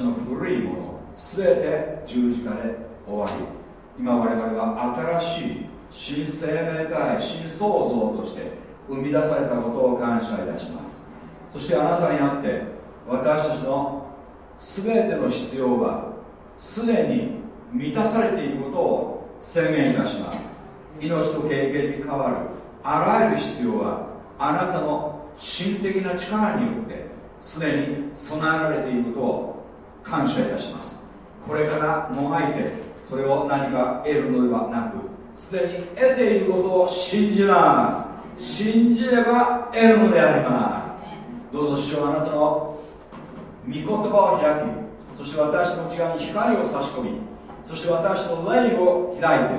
の古いもの全て十字架で終わり。今我々は新しい新生命体新創造として生み出されたことを感謝いたします。そしてあなたにあって私たちの全ての必要はすでに満たされていることを宣言いたします。命と経験に変わるあらゆる必要はあなたの心的な力によってすでに備えられていることを感謝いたします。これからもがいてそれを何か得るのではなくすでに得ていることを信じます。信じれば得るのであります。どうぞ主よあなたの御言葉を開きそして私の内側に光を差し込みそして私の霊を開いて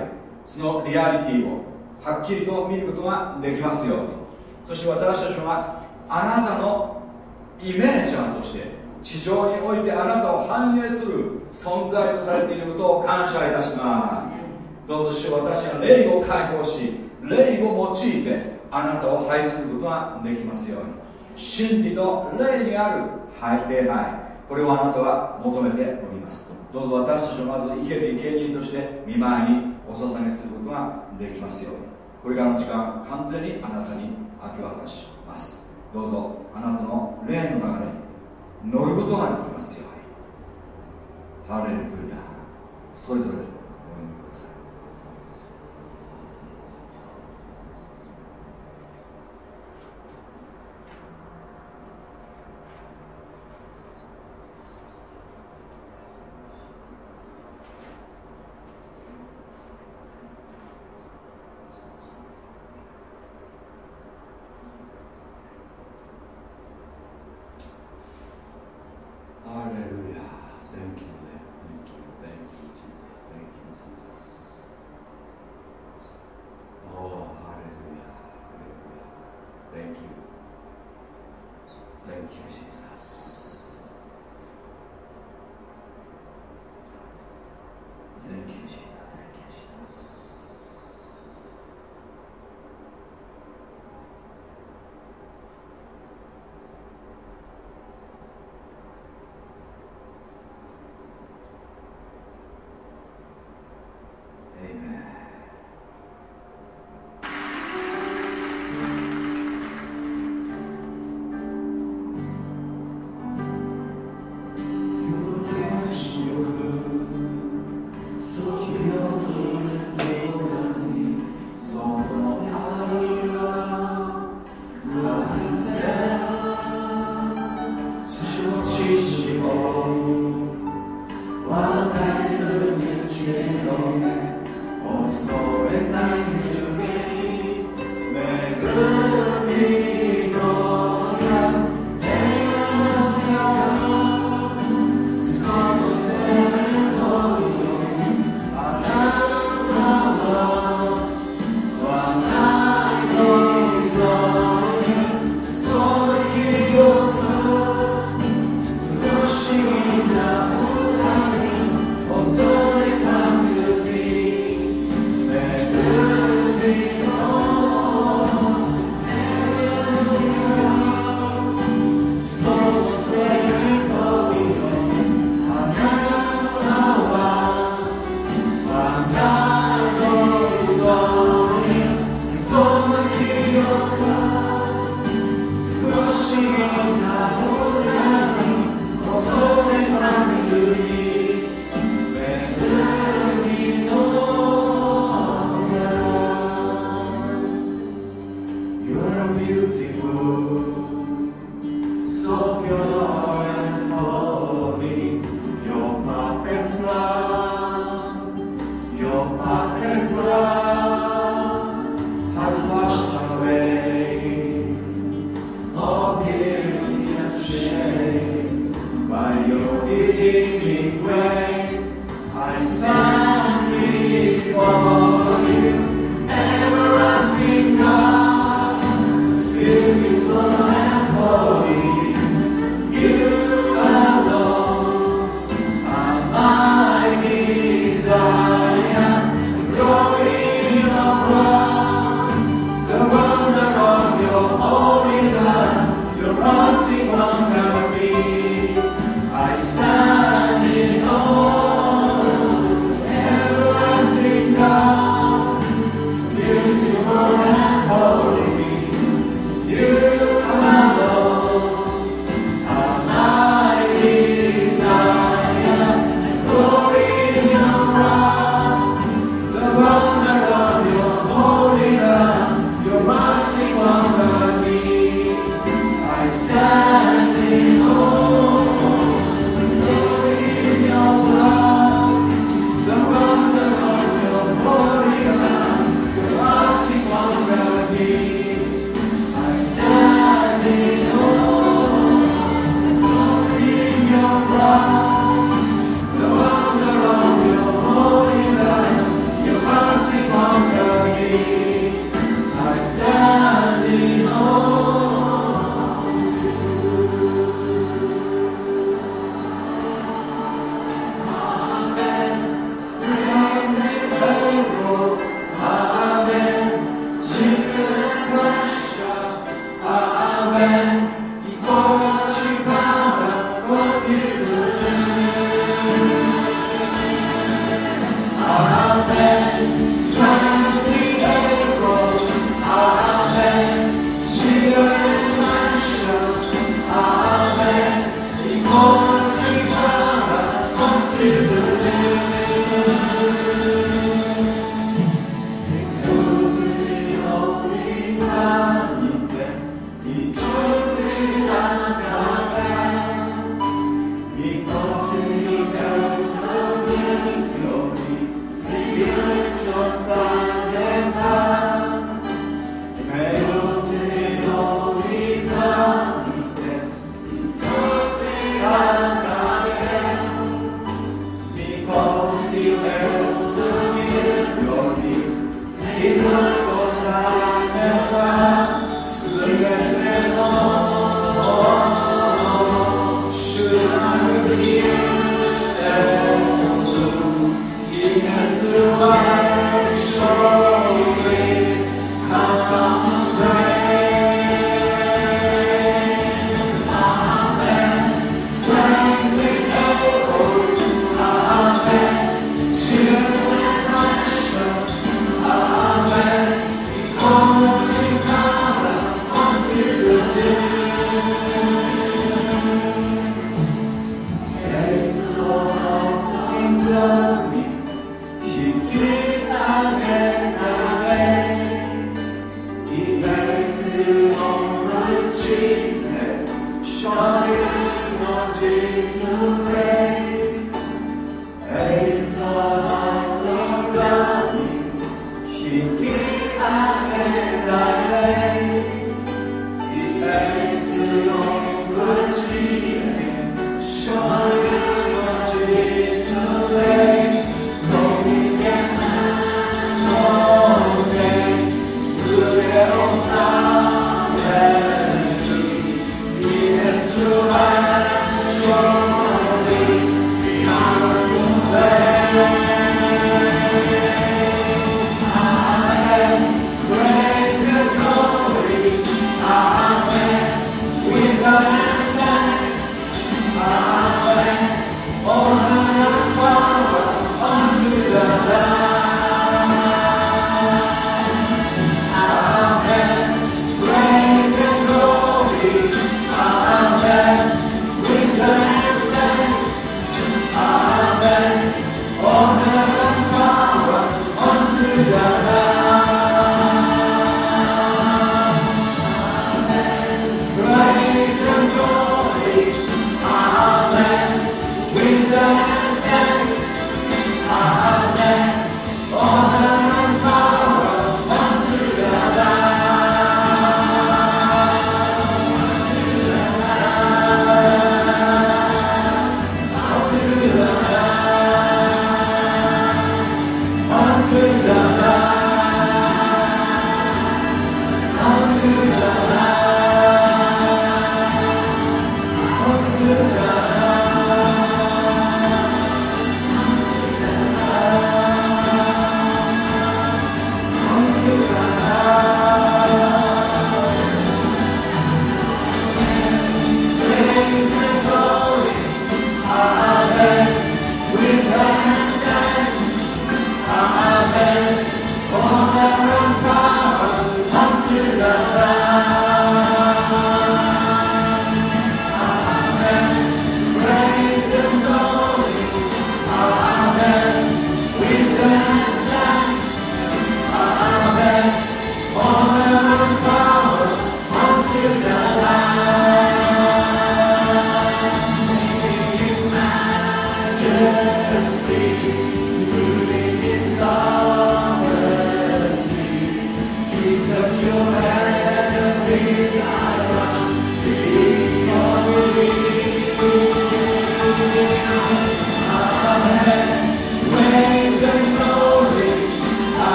そのリアリティをはっきりと見ることができますように。そして私たちはあなたのイメージャーとして地上においてあなたを反映する存在とされていることを感謝いたしますどうぞ主私が霊を解放し霊を用いてあなたを愛することができますように。真理と霊にある礼拝これをあなたは求めております。どうぞ私たちをまず生ける生贄として見舞いにお捧げすることができますようにこれからの時間完全にあなたに明け渡します。どうぞあなたの霊の流れ。に乗ることができますように。ハレルヤ。それぞれ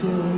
soul.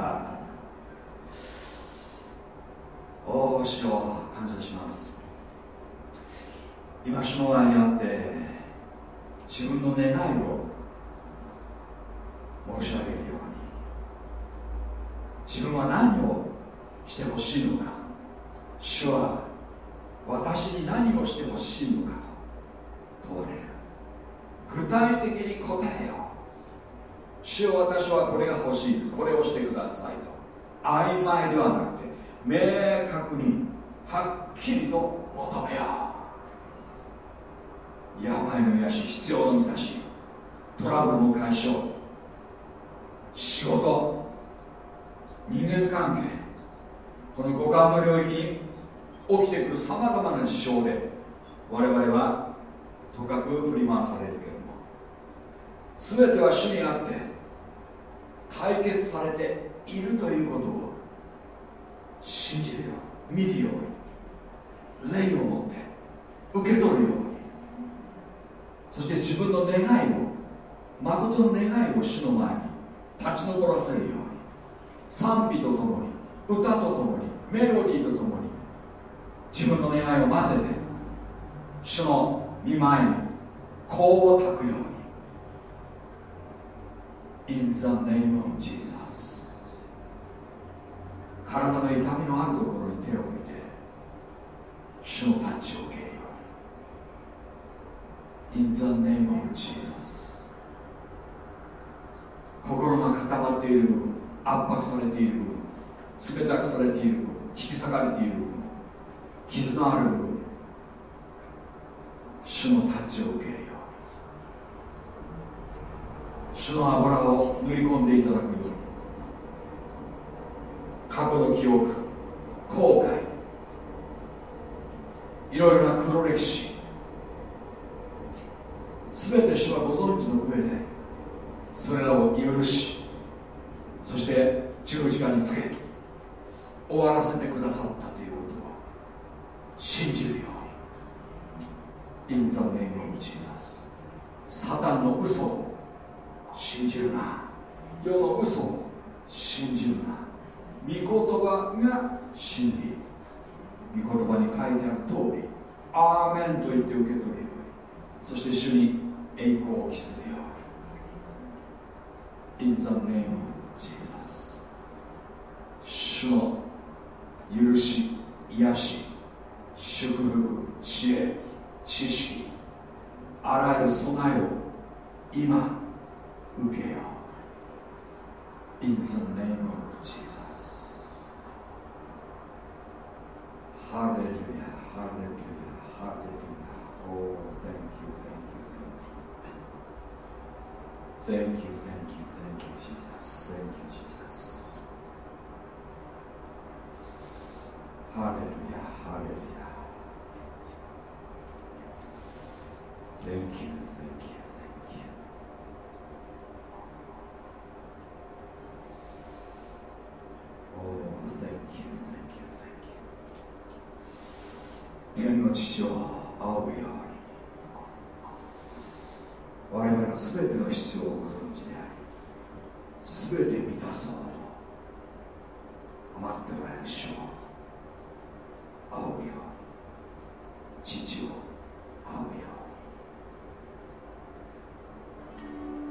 おお主を感謝します。今主の前にあって自分の願いを申し上げるように自分は何をしてほしいのか主は私に何をしてほしいのかと問われる。具体的に答えよ主よ私はこれが欲しいです。これをしてくださいと。曖昧ではなくて明確にはっきりと求めよう。病の癒し必要の満たしトラブルの解消。仕事。人間関係。この五感の領域に起きてくるさまざまな事象で我々はとかく振り回されるけれども全ては主にあって解決されているということを信じるように。見るように霊を持って受け取るようにそして自分の願いを誠の願いを主の前に立ち上らせるように。賛美とともに歌とともにメロディーとともに自分の願いを混ぜて主の見舞いに香を焚くように。In the name of Jesus. 体の痛みのあるところに手を置いて主のタッチを受けるように。In the name of Jesus 心が固まっている部分圧迫されている部分冷たくされている部分引き裂かれている部分傷のある部分主のタッチを受けるように。主の油を塗り込んでいただくように。過去の記憶後悔いろいろな黒歴史全て主はご存知の上でそれらを許しそして十字架につけ終わらせてくださったということを信じるよ。うに In the name of Jesus サタンの嘘を信じるな世の嘘を信じるな。御言葉が真理。御言葉に書いてある通りアーメンと言って受け取る。そして主に栄光を期するように In the name of Jesus 主の許し癒し祝福知恵知識あらゆる備えを今受けよう。In the name of Jesus Hallelujah, hallelujah, hallelujah. Oh, thank you, thank you, thank you. Thank you, thank you, thank you, Jesus. Thank you, Jesus. Hallelujah, hallelujah. Thank you, thank you, thank you. Oh, thank you, thank you. 天の父を仰ぐように我々の全ての必要をご存知であり全て満たそうと待っておられる主を仰ぐように父を仰ぐように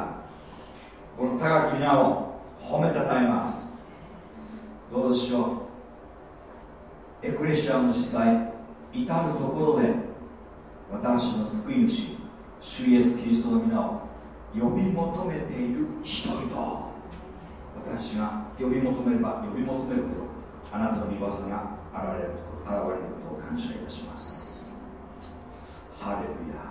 この高き皆を褒めたたえます。どうぞしよう。エクレシアの実際至るところで私の救い主主イエス・キリストの皆を呼び求めている人々。私が呼び求めれば呼び求めるほどあなたの御業が現れること現れることを感謝いたします。ハレルヤ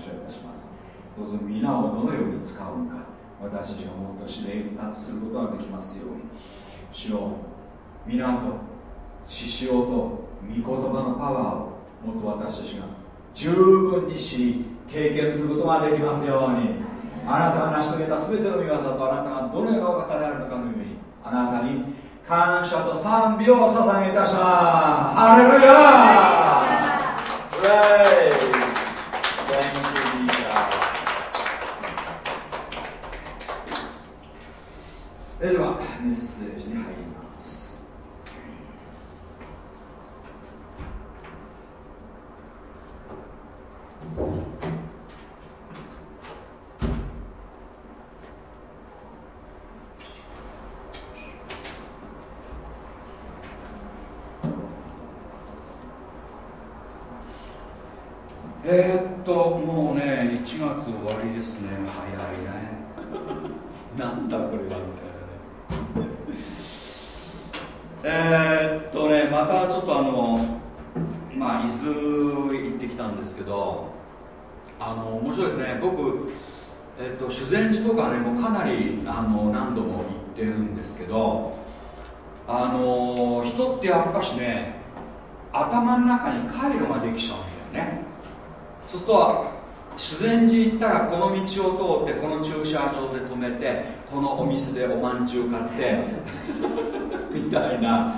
謝いたします。どうぞ皆をどのように使うのか私たちがもっと知れ達することができますように。主を皆と獅子王と御言葉のパワーをもっと私たちが十分に知り経験することができますように。あなたが成し遂げた全ての御業とあなたがどのようなお方であるのかのようにあなたに感謝と賛美を捧げいたします。ハレルヤー！それではメッセージに入ります。えー、っともうね1月終わりですね。早いね。けどあの面白いですね。僕、えっと、修善寺とかねもうかなりあの何度も行ってるんですけどあの人ってやっぱしね頭の中に回路ができちゃうんだよね。そうすると修善寺行ったらこの道を通ってこの駐車場で止めてこのお店でおまんじゅう買って みたいな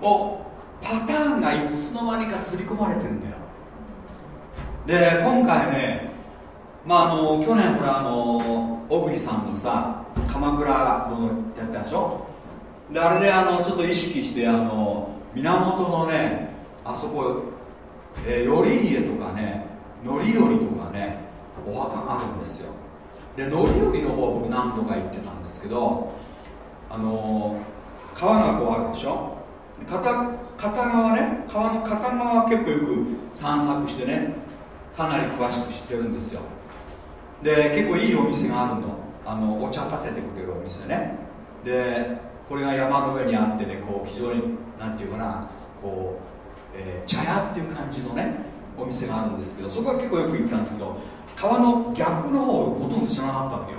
もうパターンがいつの間にか刷り込まれてんだよ。で今回ね、まあ、あの去年ほらあの小栗さんのさ鎌倉のやったでしょ？であれであのちょっと意識してあの源のねあそこ、え、頼家とかね範頼とかねお墓があるんですよ。で範頼の方僕何度か行ってたんですけどあの川がこうあるでしょ？片片側ね川の片側は結構よく散策してねかなり詳しく知ってるんですよ。で結構いいお店があるの。あのお茶立ててくれるお店ね。でこれが山の上にあってねこう非常になんていうかなこう、えー、茶屋っていう感じのねお店があるんですけどそこは結構よく行ったんですけど川の逆の方をほとんど知らなかったわけよ。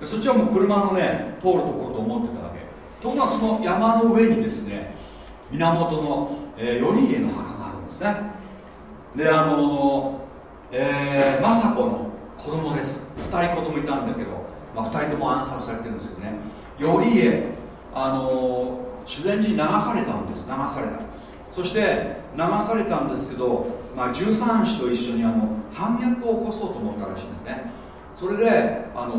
でそっちはもう車のね通るところと思ってたわけ。とこがその山の上にですね源の、えー、頼家の墓があるんですね。であのえー、政子の子供です。2人子供いたんだけど、まあ、2人とも暗殺されてるんですけどね。頼家あの修善寺に流されたんです。流された。そして流されたんですけど、まあ、13子と一緒にあの反逆を起こそうと思ったらしいんですね。それであの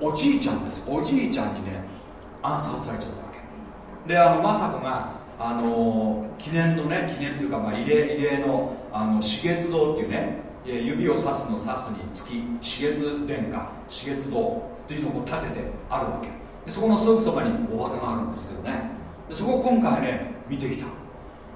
おおじいちゃんです。おじいちゃんにね暗殺されちゃったわけ。であの政子があの記念のね記念というか、まあ、慰霊慰霊のあの紫月堂っていうね指を指すの指すにつき紫月殿下紫月堂っていうのを立ててあるわけ。でそこのすぐそばにお墓があるんですけどね。でそこを今回ね見てきた。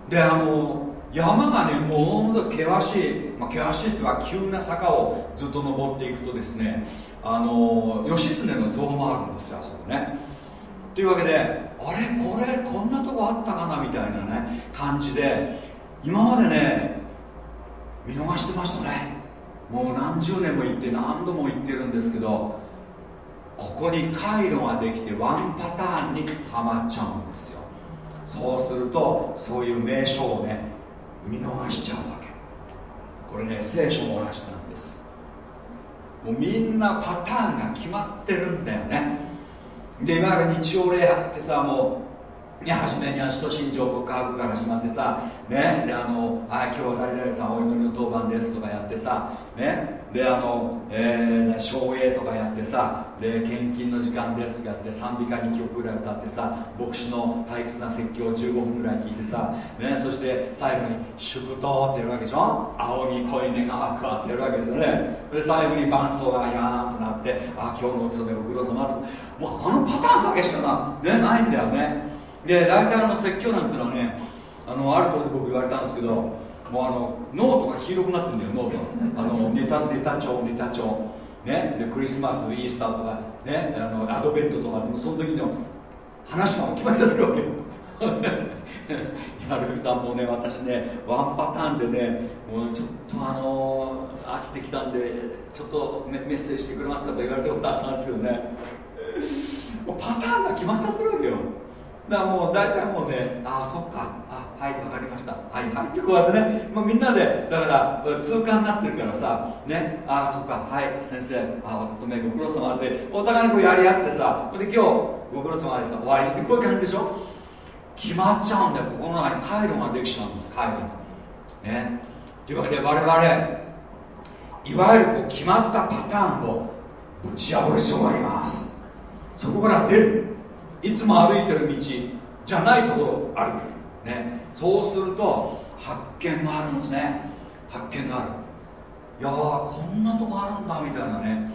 であの山がねものすごく険しい、まあ、険しいっていうか急な坂をずっと登っていくとですねあの義経の像もあるんですよあそこね。というわけであれこれこんなとこあったかなみたいなね感じで今までね見逃してましたね。もう何十年も行って何度も行ってるんですけどここに回路ができてワンパターンにはまっちゃうんですよ。そうするとそういう名称をね見逃しちゃうわけ。これね聖書も同じなんです。もうみんなパターンが決まってるんだよね。でいわゆる日曜礼拝ってさもうね、初めには使徒信条告白が始まってさ、ね、であのあ今日は誰々さんお祈りの当番ですとかやってさ、ね、であの、えー、奨励とかやってさで献金の時間ですとかやって賛美歌2曲ぐらい歌ってさ牧師の退屈な説教を15分ぐらい聞いてさ、ね、そして最後に「祝祷」ってやるわけでしょ「青み恋願わくわ」ってやるわけですよね。で最後に伴奏がヤーンとなって「あ今日のお勤めご苦労様と。もうあのパターンだけしかな、ね、ないんだよね。で大体あの説教なんていうのはねあのあると僕言われたんですけどもうあのノートが黄色くなってるんだよノート。あのネタネタ帳ネタ帳。ね。でクリスマス、イースターとかね。あのアドベントとかでもその時の話が決まっちゃってるわけ。よやるさんもね私ねワンパターンでねもうちょっとあの飽きてきたんでちょっとメッセージしてくれますかと言われたことあったんですけどね。もうパターンが決まっちゃってるわけよ。だからもう大体もうねああそっか。あはい分かりました。はいはい。ってこうやってね、まあ、みんなでだから通過になってるからさね。ああそっか。はい先生。あお勤めご苦労様ってお互いにこうやり合ってさで今日ご苦労様でさ終わりってこういう感じでしょ？決まっちゃうんだよ。ここの中に回路ができちゃうんです回路が。ね。というわけで我々いわゆるこう決まったパターンをぶち破る必要があります。そこから出る。いつも歩いてる道じゃないところを歩く、ね、そうすると発見があるんですね。発見がある。いやーこんなとこあるんだみたいなね。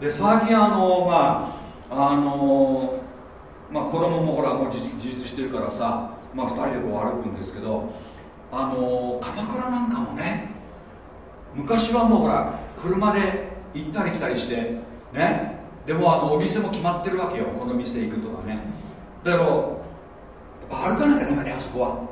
で最近あのまああのまあ子供もほらもう自立してるからさ、まあ、2人でこう歩くんですけどあの鎌倉なんかもね昔はもうほら車で行ったり来たりしてね。でもあのお店も決まってるわけよこの店行くとかね。だけど歩かなきゃダメねあそこは。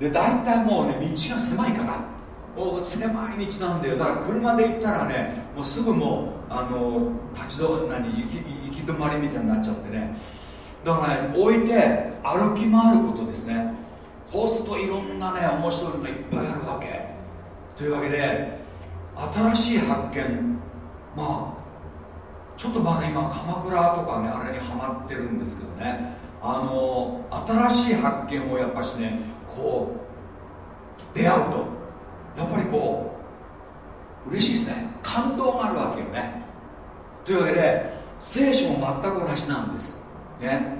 で大体もうね道が狭いから。もう狭い道なんだよ。だから車で行ったらねもうすぐもうあの立ち止何行き行き止まりみたいになっちゃってね。だからね置いて歩き回ることですね。そうするといろんなね面白いのがいっぱいあるわけ。というわけで新しい発見。まあちょっとまだ今鎌倉とかねあれにはまってるんですけどね。あの新しい発見をやっぱしねこう出会うと。やっぱりこう嬉しいですね。感動があるわけよね。というわけで聖書も全く同じなんです。ね。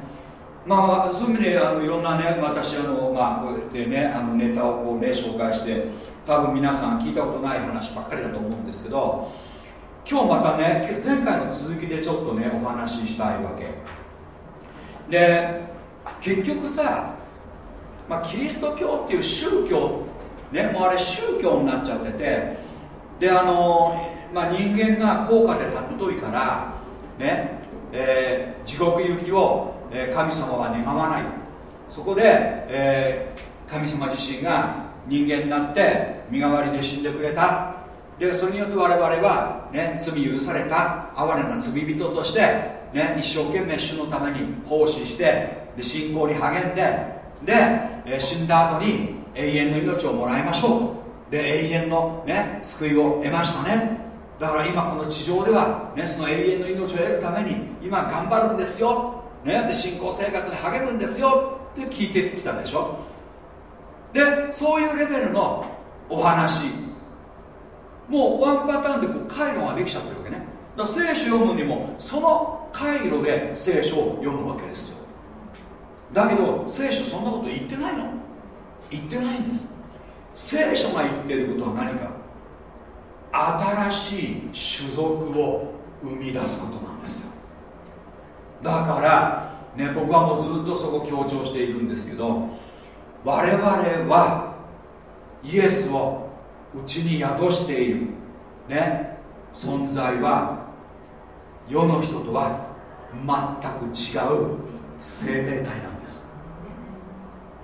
まあそういう意味であのいろんなね私あの、まあ、こうやってねあのネタをこうね紹介して多分皆さん聞いたことない話ばっかりだと思うんですけど今日またね前回の続きでちょっとねお話ししたいわけ。で結局さ、まあ、キリスト教っていう宗教ねもうあれ宗教になっちゃっててであの、まあ、人間が高価で尊いからね、えー、地獄行きを、神様は願わない。そこで、えー、神様自身が人間になって身代わりで死んでくれた。でそれによって我々は、ね、罪許された哀れな罪人として、ね、一生懸命主のために奉仕してで信仰に励んでで、死んだ後に永遠の命をもらいましょうで永遠の、ね、救いを得ましたね。だから今この地上では、ね、その永遠の命を得るために今頑張るんですよ、ね、で信仰生活に励むんですよ。って聞いてきたでしょ。でそういうレベルのお話。もうワンパターンでこう回路ができちゃってるわけね。だから聖書読むにもその回路で聖書を読むわけですよ。だけど聖書そんなこと言ってないの。言ってないんです。聖書が言ってることは何か。新しい種族を生み出すことなんですよ。だからね僕はもうずっとそこ強調しているんですけど我々はイエスをうちに宿している。ね。存在は世の人とは全く違う生命体なんです。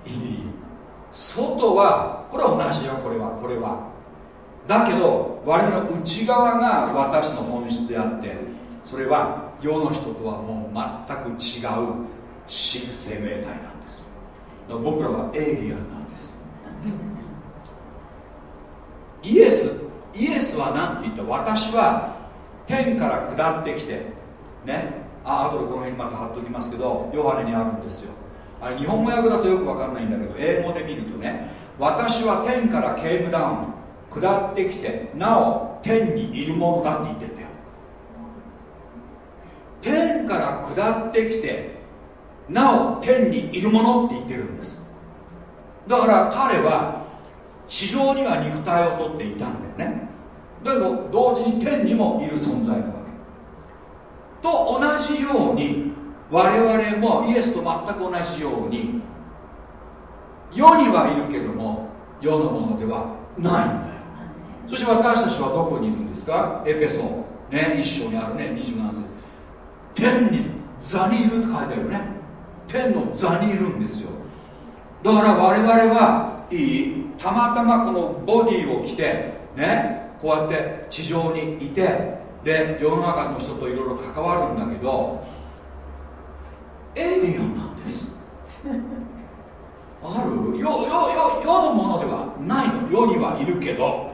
いい。外はこれは同じよこれはこれは。だけど我々の内側が私の本質であってそれは世の人とはもう全く違う新生命体なんです。僕らはエイリアンなんです。イエスイエスは何て言った私は天から下ってきてねあ後でこの辺にまた貼っときますけどヨハネにあるんですよ。あれ日本語訳だとよく分かんないんだけど英語で見るとね私は天からケームダウン下ってきてなお天にいるものだって言ってんだよ。天から下ってきてなお天にいるものって言ってるんです。だから彼は地上には肉体をとっていたんだよね。だけど同時に天にもいる存在なわけ。と同じように我々もイエスと全く同じように世にはいるけども世のものではないんだよ。そして私たちはどこにいるんですか？エペソね一章にあるね27節。天に座にいるって書いてあるよね。天の座にいるんですよ。だから我々はいいたまたまこのボディを着てねこうやって地上にいてで世の中の人といろいろ関わるんだけどエイリアンなんです。ある？世世世のものではないの。世にはいるけど。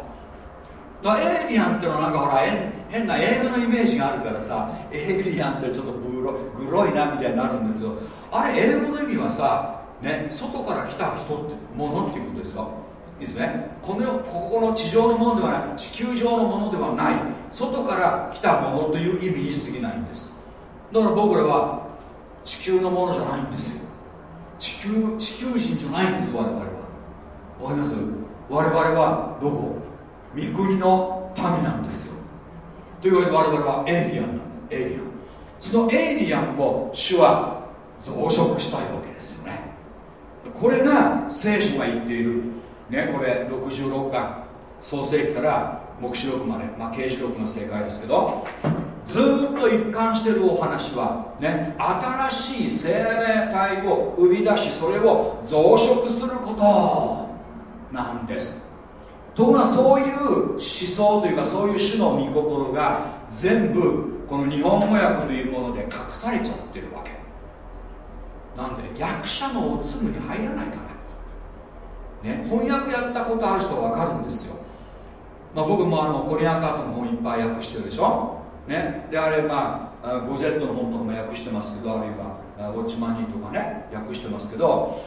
だエイリアンってのはなんかほら変な映画のイメージがあるからさエイリアンってちょっとグログロいなみたいになるんですよ。あれ英語の意味はさね外から来た人ってものっていうことですか？いいですね。このここの地上のものではない。地球上のものではない。外から来たものという意味に過ぎないんです。だから僕らは地球のものじゃないんですよ。地球地球人じゃないんです我々は。わかります？我々はどこ？三国の民なんですよ。というわけで我々はエイリアンなんだエイリアン。そのエイリアンを主は増殖したいわけですよね。これが聖書が言っているねこれ66巻。創世記から黙示録まで。まあ刑事録が正解ですけど。ずっと一貫してるお話はね新しい生命体を生み出しそれを増殖することなんです。ところがそういう思想というかそういう種の御心が全部この日本語訳というもので隠されちゃってるわけ。なんで役者のおつむに入らないから。ね翻訳やったことある人は分かるんですよ、まあ、僕もあのコリアンカートの本いっぱい訳してるでしょ？ね。であれまあゴゼットの本とかも訳してますけどあるいはウォッチマニーとかね訳してますけど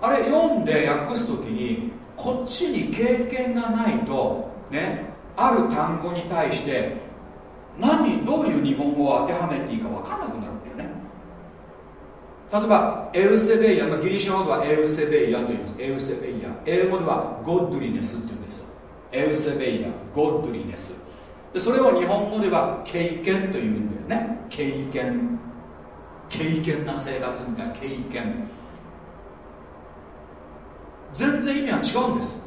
あれ読んで訳す時にこっちに経験がないとねある単語に対して何どういう日本語を当てはめていいか分からなくなる。例えばエウセベイヤ、ギリシャ語ではエウセベイヤと言います。エウセベイヤ。英語ではゴッドリネスって言うんですよ。エウセベイヤゴッドリネス。でそれを日本語では経験というんだよね。経験経験な生活みたいな。経験全然意味は違うんです。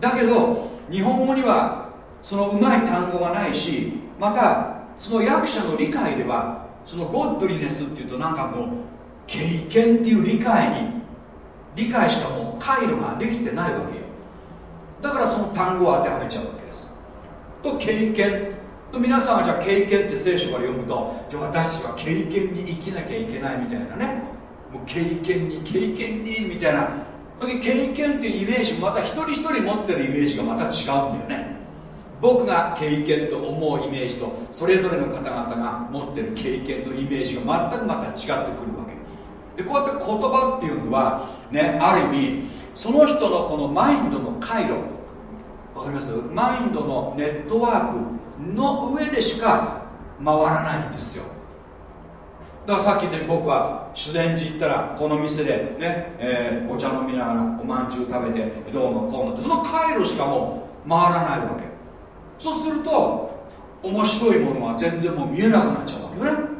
だけど日本語にはそのうまい単語がないしまたその役者の理解ではそのゴッドリネスっていうとなんかもう経験っていう理解に理解したもう回路ができてないわけ。よだからその単語を当てはめちゃうわけです。と経験。と皆さんはじゃあ経験って聖書から読むとじゃあ私は経験に生きなきゃいけないみたいなね。もう経験に経験にみたいな。経験っていうイメージまた一人一人持ってるイメージがまた違うんだよね。僕が経験と思うイメージとそれぞれの方々が持ってる経験のイメージが全くまた違ってくるわけ。でこうやって言葉っていうのはねある意味その人のこのマインドの回路わかります？マインドのネットワークの上でしか回らないんですよ。だからさっき言ったように僕は修善寺行ったらこの店でね、えー、お茶飲みながらおまんじゅう食べてどうもこうもってその回路しかもう回らないわけ。そうすると面白いものは全然もう見えなくなっちゃうわけよね。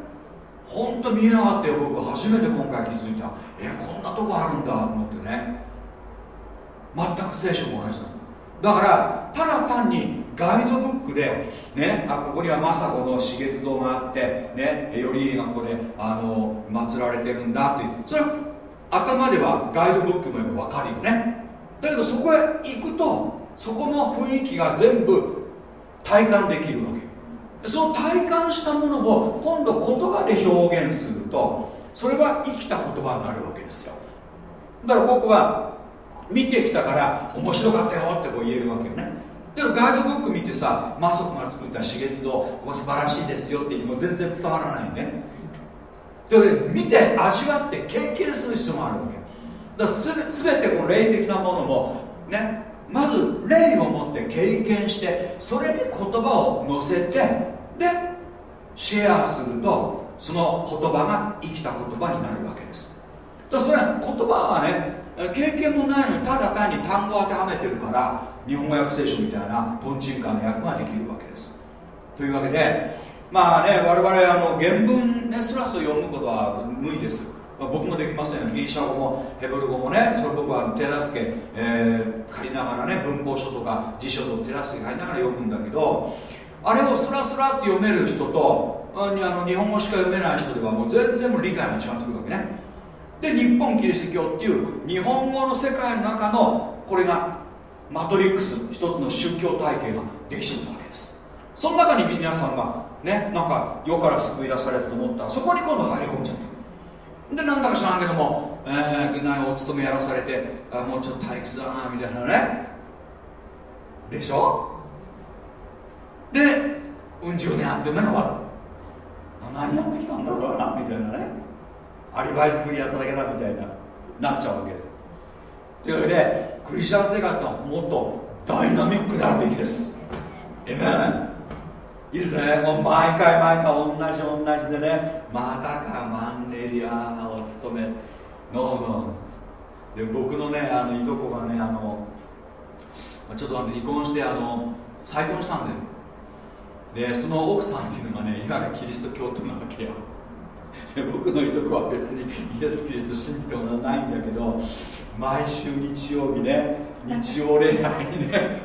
本当見えなかったよ僕。初めて今回気づいた。えこんなとこあるんだと思ってね。全く聖書も同じだ。だからただ単にガイドブックで、ね、あここには政子の紫月堂があって、ね、頼家がここであの祀られてるんだってそれは頭ではガイドブックも分かるよね。だけどそこへ行くとそこの雰囲気が全部体感できるわけその体感したものを今度言葉で表現するとそれは生きた言葉になるわけですよ。だから僕は見てきたから面白かったよってこう言えるわけよね。でもガイドブック見てさマソコが作った紫月堂ここ素晴らしいですよって言っても全然伝わらないね。で見て味わって経験する必要があるわけだからすべてこの霊的なものもねまず霊を持って経験してそれに言葉を乗せてでシェアするとその言葉が生きた言葉になるわけです。だそれは言葉はね経験もないのにただ単に単語を当てはめてるから日本語訳聖書みたいなトンチンカンの訳ができるわけです。というわけでまあね我々あの原文ねすらす読むことは無理です、まあ、僕もできませんギリシャ語もヘブル語もねそれ僕は手助け、えー、借りながらね文法書とか辞書と手助け借りながら読むんだけどあれをスラスラって読める人とあの日本語しか読めない人ではもう全然も理解が違ってくるわけね。で日本キリスト教っていう日本語の世界の中のこれがマトリックス一つの宗教体系ができちゃったわけです。その中に皆さんがねなんか世から救い出されると思ったらそこに今度入り込んじゃってでなんだか知らんけども、えー、お勤めやらされてあもうちょっと退屈だなみたいなね。でしょ？でうん十年あってんのは何やってきたんだろうなみたいなね。アリバイ作りやっただけだみたいななっちゃうわけです。というわけでクリスチャン生活ともっとダイナミックであるべきです。えめいいですね。もう毎回毎回同じ同じでね。またかマンネリアを務めノーノー。で僕のねあのいとこがねあのちょっと離婚してあの再婚したんだよ。でその奥さんっていうのがねいわゆるキリスト教徒なわけよ。で僕のいとこは別にイエス・キリスト信じてもないんだけど毎週日曜日ね日曜礼拝にね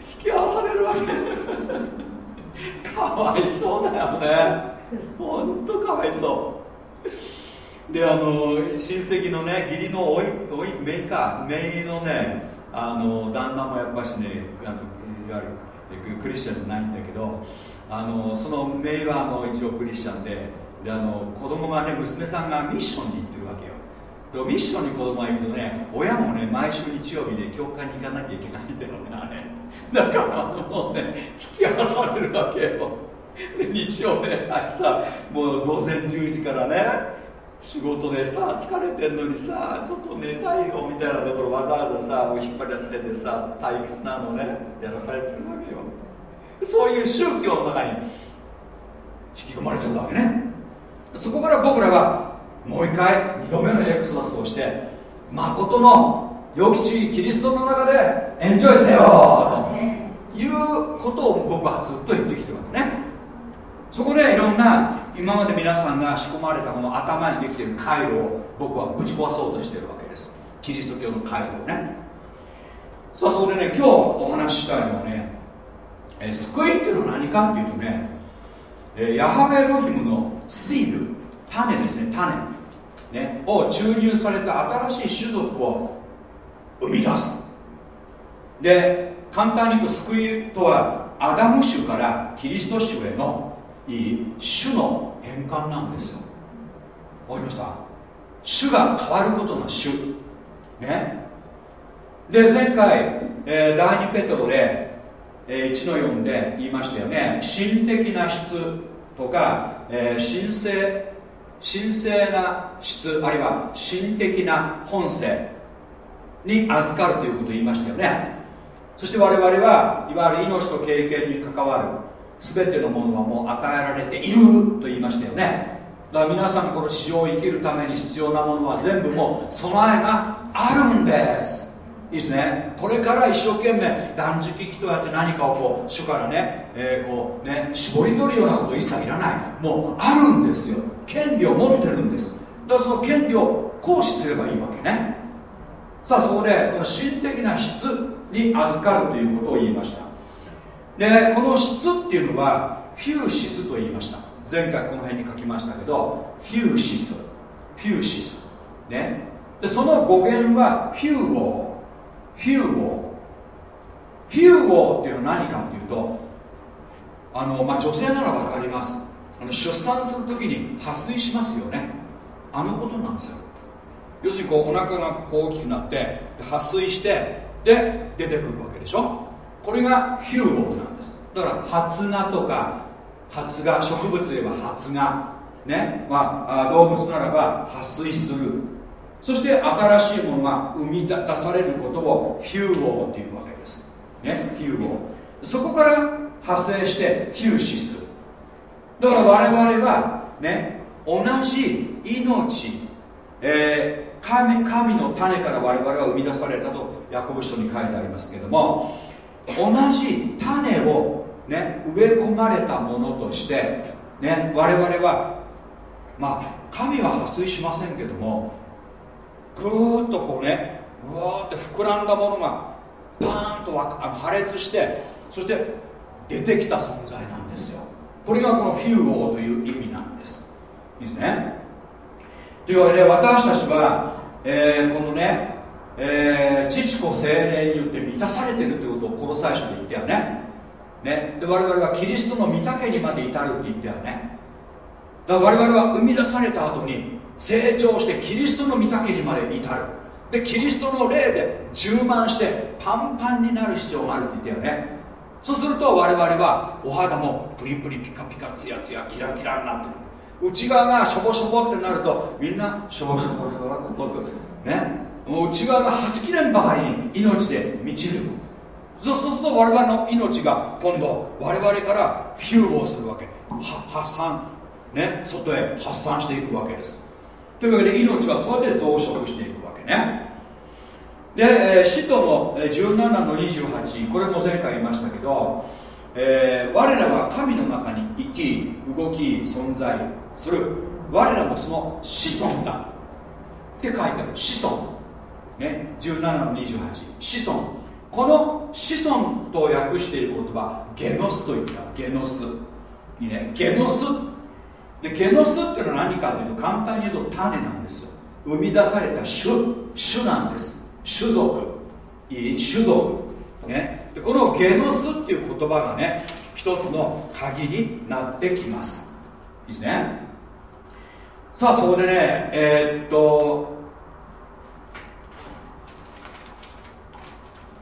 付き合わされるわけ。かわいそうだよね。ほんとかわいそう。であの親戚のね義理のおいおいめいか。めいのねあの旦那もやっぱしねあのいわゆるクリスチャンじゃないんだけどあのそのメイはあの一応クリスチャンでであの子供がね娘さんがミッションに行ってるわけよ。とミッションに子供が行くとね親もね毎週日曜日、ね、教会に行かなきゃいけないんだよねあれ。だからもうね付き合わされるわけよ。で日曜ね明日もう午前10時からね仕事でさ疲れてんのにさちょっと寝たいよみたいなところわざわざさ引っ張り出されてさ退屈なのねやらされてるわけよ。そういう宗教の中に引き込まれちゃったわけね。そこから僕らはもう一回2度目のエクソダスをして誠の良き地キリストの中でエンジョイせよということを僕はずっと言ってきてるわけね。そこでいろんな今まで皆さんが仕込まれたこの頭にできている回路を僕はぶち壊そうとしてるわけです。キリスト教の回路をね。さあそこでね今日お話ししたいのはね、えー、救いっていうのは何かっていうとね、えー、ヤハベロヒムのシード種ですね種。ねを注入された新しい種族を生み出す。で簡単に言うと救いとはアダム種からキリスト種へのいい種の変換なんですよ。わかりました？種が変わることの種。ね。で前回、えー、第2ペトロで、えー、1の4で言いましたよね。心的な質とか、えー、神聖神聖な質あるいは心的な本性。に預かるということを言いましたよね。そして我々はいわゆる命と経験に関わる全てのものはもう与えられていると言いましたよね。だから皆さんこの市場を生きるために必要なものは全部もう備えがあるんです。いいですね。これから一生懸命断食期とやって何かをこう主からね,、えー、こうね絞り取るようなこと一切いらない。もうあるんですよ。権利を持ってるんです。だからその権利を行使すればいいわけね。さあそこでこの神的な質に預かるということを言いました。でこの質っていうのはφύσις と言いました。前回この辺に書きましたけどフューシス。フューシス。ね。でその語源はフューオー。フューオー。フューオーっていうのは何かっていうとあの、まあ、女性なら分かります。あの出産するときに破水しますよね。あのことなんですよ。要するにこうお腹がこう大きくなって破水してで出てくるわけでしょ？これがフューオーなんです。だから発芽とか発芽植物で言えば発芽ねまあ、動物ならば破水する。そして新しいものが生み出されることをフューオーっていうわけです。ねフューオー。そこから派生してフューシス。だから我々はね同じ命、え、神神の種から我々は生み出されたとヤコブ書に書いてありますけども同じ種を、ね、植え込まれたものとして、ね、我々はまあ神は破水しませんけどもぐーっとこうねうわーって膨らんだものがバーンと破裂してそして出てきた存在なんですよ。これがこのフューゴーという意味なんです。いいですね？というわけで私たちは、えー、このねえー、父子精霊によって満たされてるということをこの最初で言ったよね。ね。で我々はキリストの御岳にまで至るって言ったよね。だから我々は生み出された後に成長してキリストの御岳にまで至る。でキリストの霊で充満してパンパンになる必要があるって言ったよね。そうすると我々はお肌もプリプリピカピカツヤツヤキラキラになってくる。内側がしょぼしょぼってなるとみんなしょぼしょぼしょぼね。もう内側がはちきれんばかりに命で満ちる。そうすると我々の命が今度我々からフューボーするわけ。発散。ね。外へ発散していくわけです。というわけで命はそうやって増殖していくわけね。で、えー、使徒の17の28これも前回言いましたけど、えー、我らは神の中に生き動き存在する我らもその子孫だ。って書いてある子孫。ね、17の28子孫。この子孫と訳している言葉ゲノスといったゲノス。いいね。ゲノス。でゲノスっていうのは何かというと簡単に言うと種なんです生み出された種。種なんです。種族。いい？種族。ね。このゲノスっていう言葉がね一つの鍵になってきます。いいですね。さあそこでねえー、っと、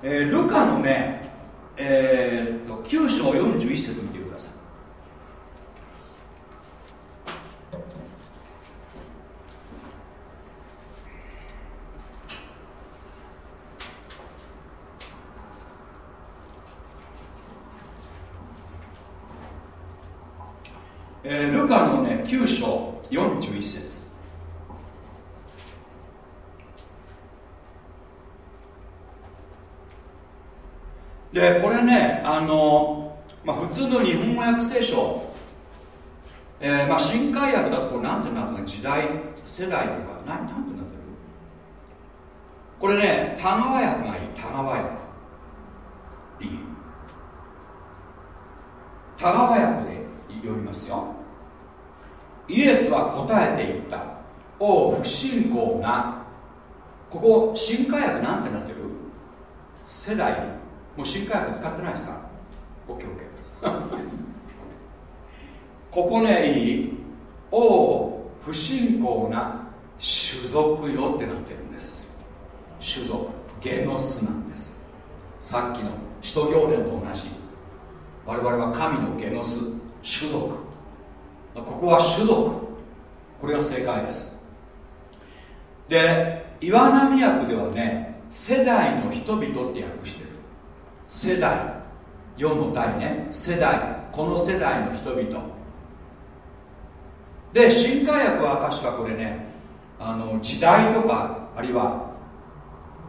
えー、ルカのねえー、っと9章41節見てください。えー、ルカのね9章。41節。でこれねあの、まあ、普通の日本語訳聖書、えーまあ、新海訳だとこれ何てなってる時代世代とか何何てなってる？これね田川訳がいい。田川訳。いい田川訳で読みますよ。イエスは答えて言った。おお不信仰なここ新海訳なんてなってる？世代？もう新海薬使ってないですか ?OKOK ここねいい？おお不信仰な種族よってなってるんです。種族。ゲノスなんです。さっきの使徒行伝と同じ。我々は神のゲノス種族。ここは種族。これが正解です。で岩波訳ではね世代の人々って訳してる。世代。世の代ね。世代。この世代の人々。で新海訳は確かこれねあの時代とかあるいは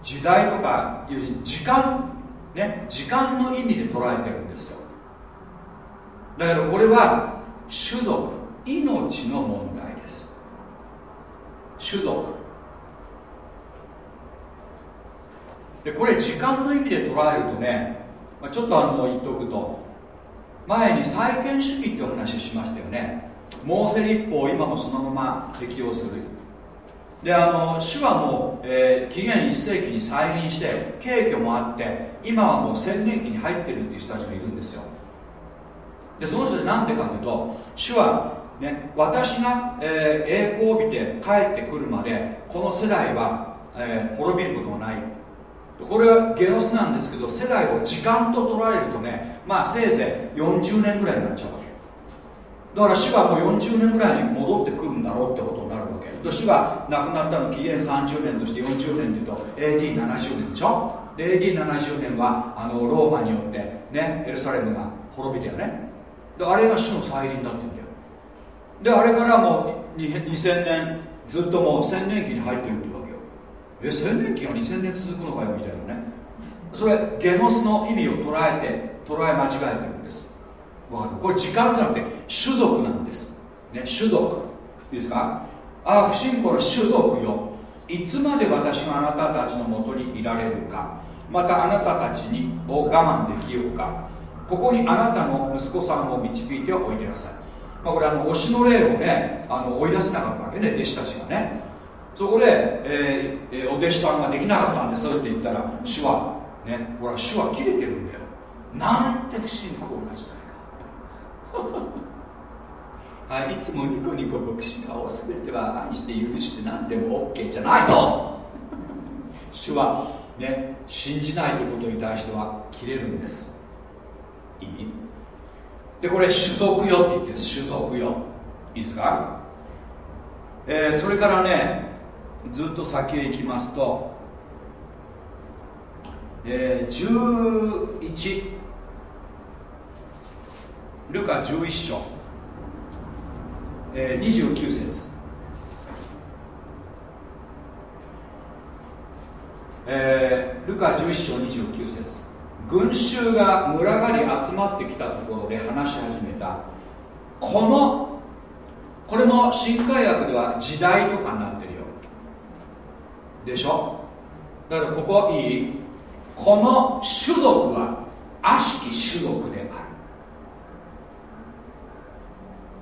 時代とか要するに時間。ね。時間の意味で捉えてるんですよ。だけどこれは種族命の問題です。種族。でこれ時間の意味で捉えるとね、まあ、ちょっとあの言っておくと前に再建主義ってお話しましたよね。モーセ立法を今もそのまま適用する。であの主はもう、えー、紀元1世紀に再臨して景挙もあって今はもう千年期に入ってるっていう人たちがいるんですよ。でその人で何でかというと主は、ね、私が、えー、栄光を帯びて帰ってくるまでこの世代は、えー、滅びることがない。これはゲノスなんですけど世代を時間と捉えるとねまあせいぜい40年ぐらいになっちゃうわけ。だから死はもう40年ぐらいに戻ってくるんだろうってことになるわけ。で死は亡くなったの紀元30年として40年っていうと AD70 年でしょ？AD70 年はあのローマによってねエルサレムが滅びたよねであれが死の再臨だって言うんだよ。であれからもう2000年ずっともう1000年期に入ってるってわけよ。え千年期が2000年続くのかよみたいなね。それゲノスの意味を捉えて捉え間違えてるんです。わかる？これ時間じゃなくて種族なんです、ね、種族。いいですか？ああ不信仰の種族よ。いつまで私があなたたちのもとにいられるか。またあなたたちにを我慢できようか。ここにあなたの息子さんを導いておいてなさい、まあ、これあの推しの霊をねあの追い出せなかったわけね弟子たちがね。そこで、えー、お弟子さんができなかったんですって言ったら主はねほら主は切れてるんだよ。なんて不信仰な時代か いつもニコニコ牧師顔全ては愛して許して何でも OK じゃないの。主はね信じないということに対しては切れるんです。いい？でこれ種族よって言って種族よ。いいですか？えー、それからねずっと先へ行きますと、えー、11ルカ11章、えー、29節。えー、ルカ11章29節。群衆が群がり集まってきたところで話し始めた。このこれも新海訳では時代とかになってるよ。でしょ？だからここいい。この種族は悪しき種族である。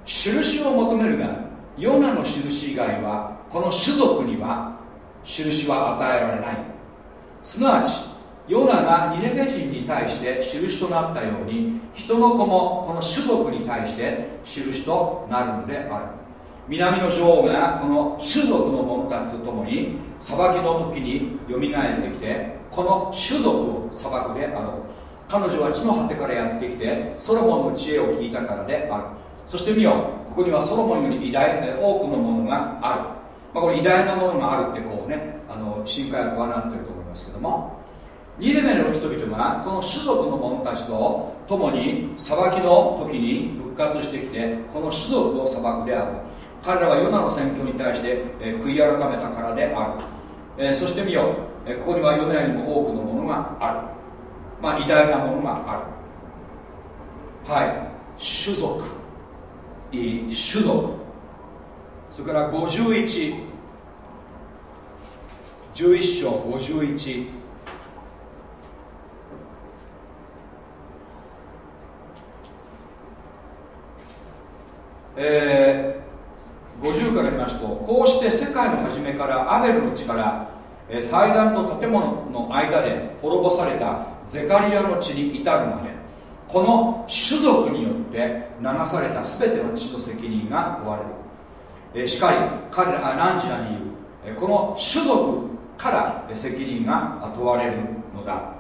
印を求めるがヨナの印以外はこの種族には印は与えられない。すなわちヨナがニネベ人に対して印となったように人の子もこの種族に対して印となるのである。南の女王がこの種族の者たちと共に裁きの時によみがえってきてこの種族を裁くであろう。彼女は地の果てからやってきてソロモンの知恵を聞いたからである。そして見よここにはソロモンより偉大多くのものがある、まあ、これ偉大なものがあるってこうねあの新海訳はなってると思いますけどもニレベルの人々がこの種族の者たちと共に裁きの時に復活してきてこの種族を裁くである。彼らはヨナの選挙に対して、え、悔い改めたからである、えー、そして見よ、えー、ここにはヨナよりも多くのものがある。まあ偉大なものがある。はい。種族。いい種族。それから51 11章51えー、50から見ますとこうして世界の初めからアベルの地から、え、祭壇と建物の間で滅ぼされたゼカリアの地に至るまでこの種族によって流された全ての地の責任が問われる、え、しかり彼ら汝らに言う、え、この種族から責任が問われるのだ、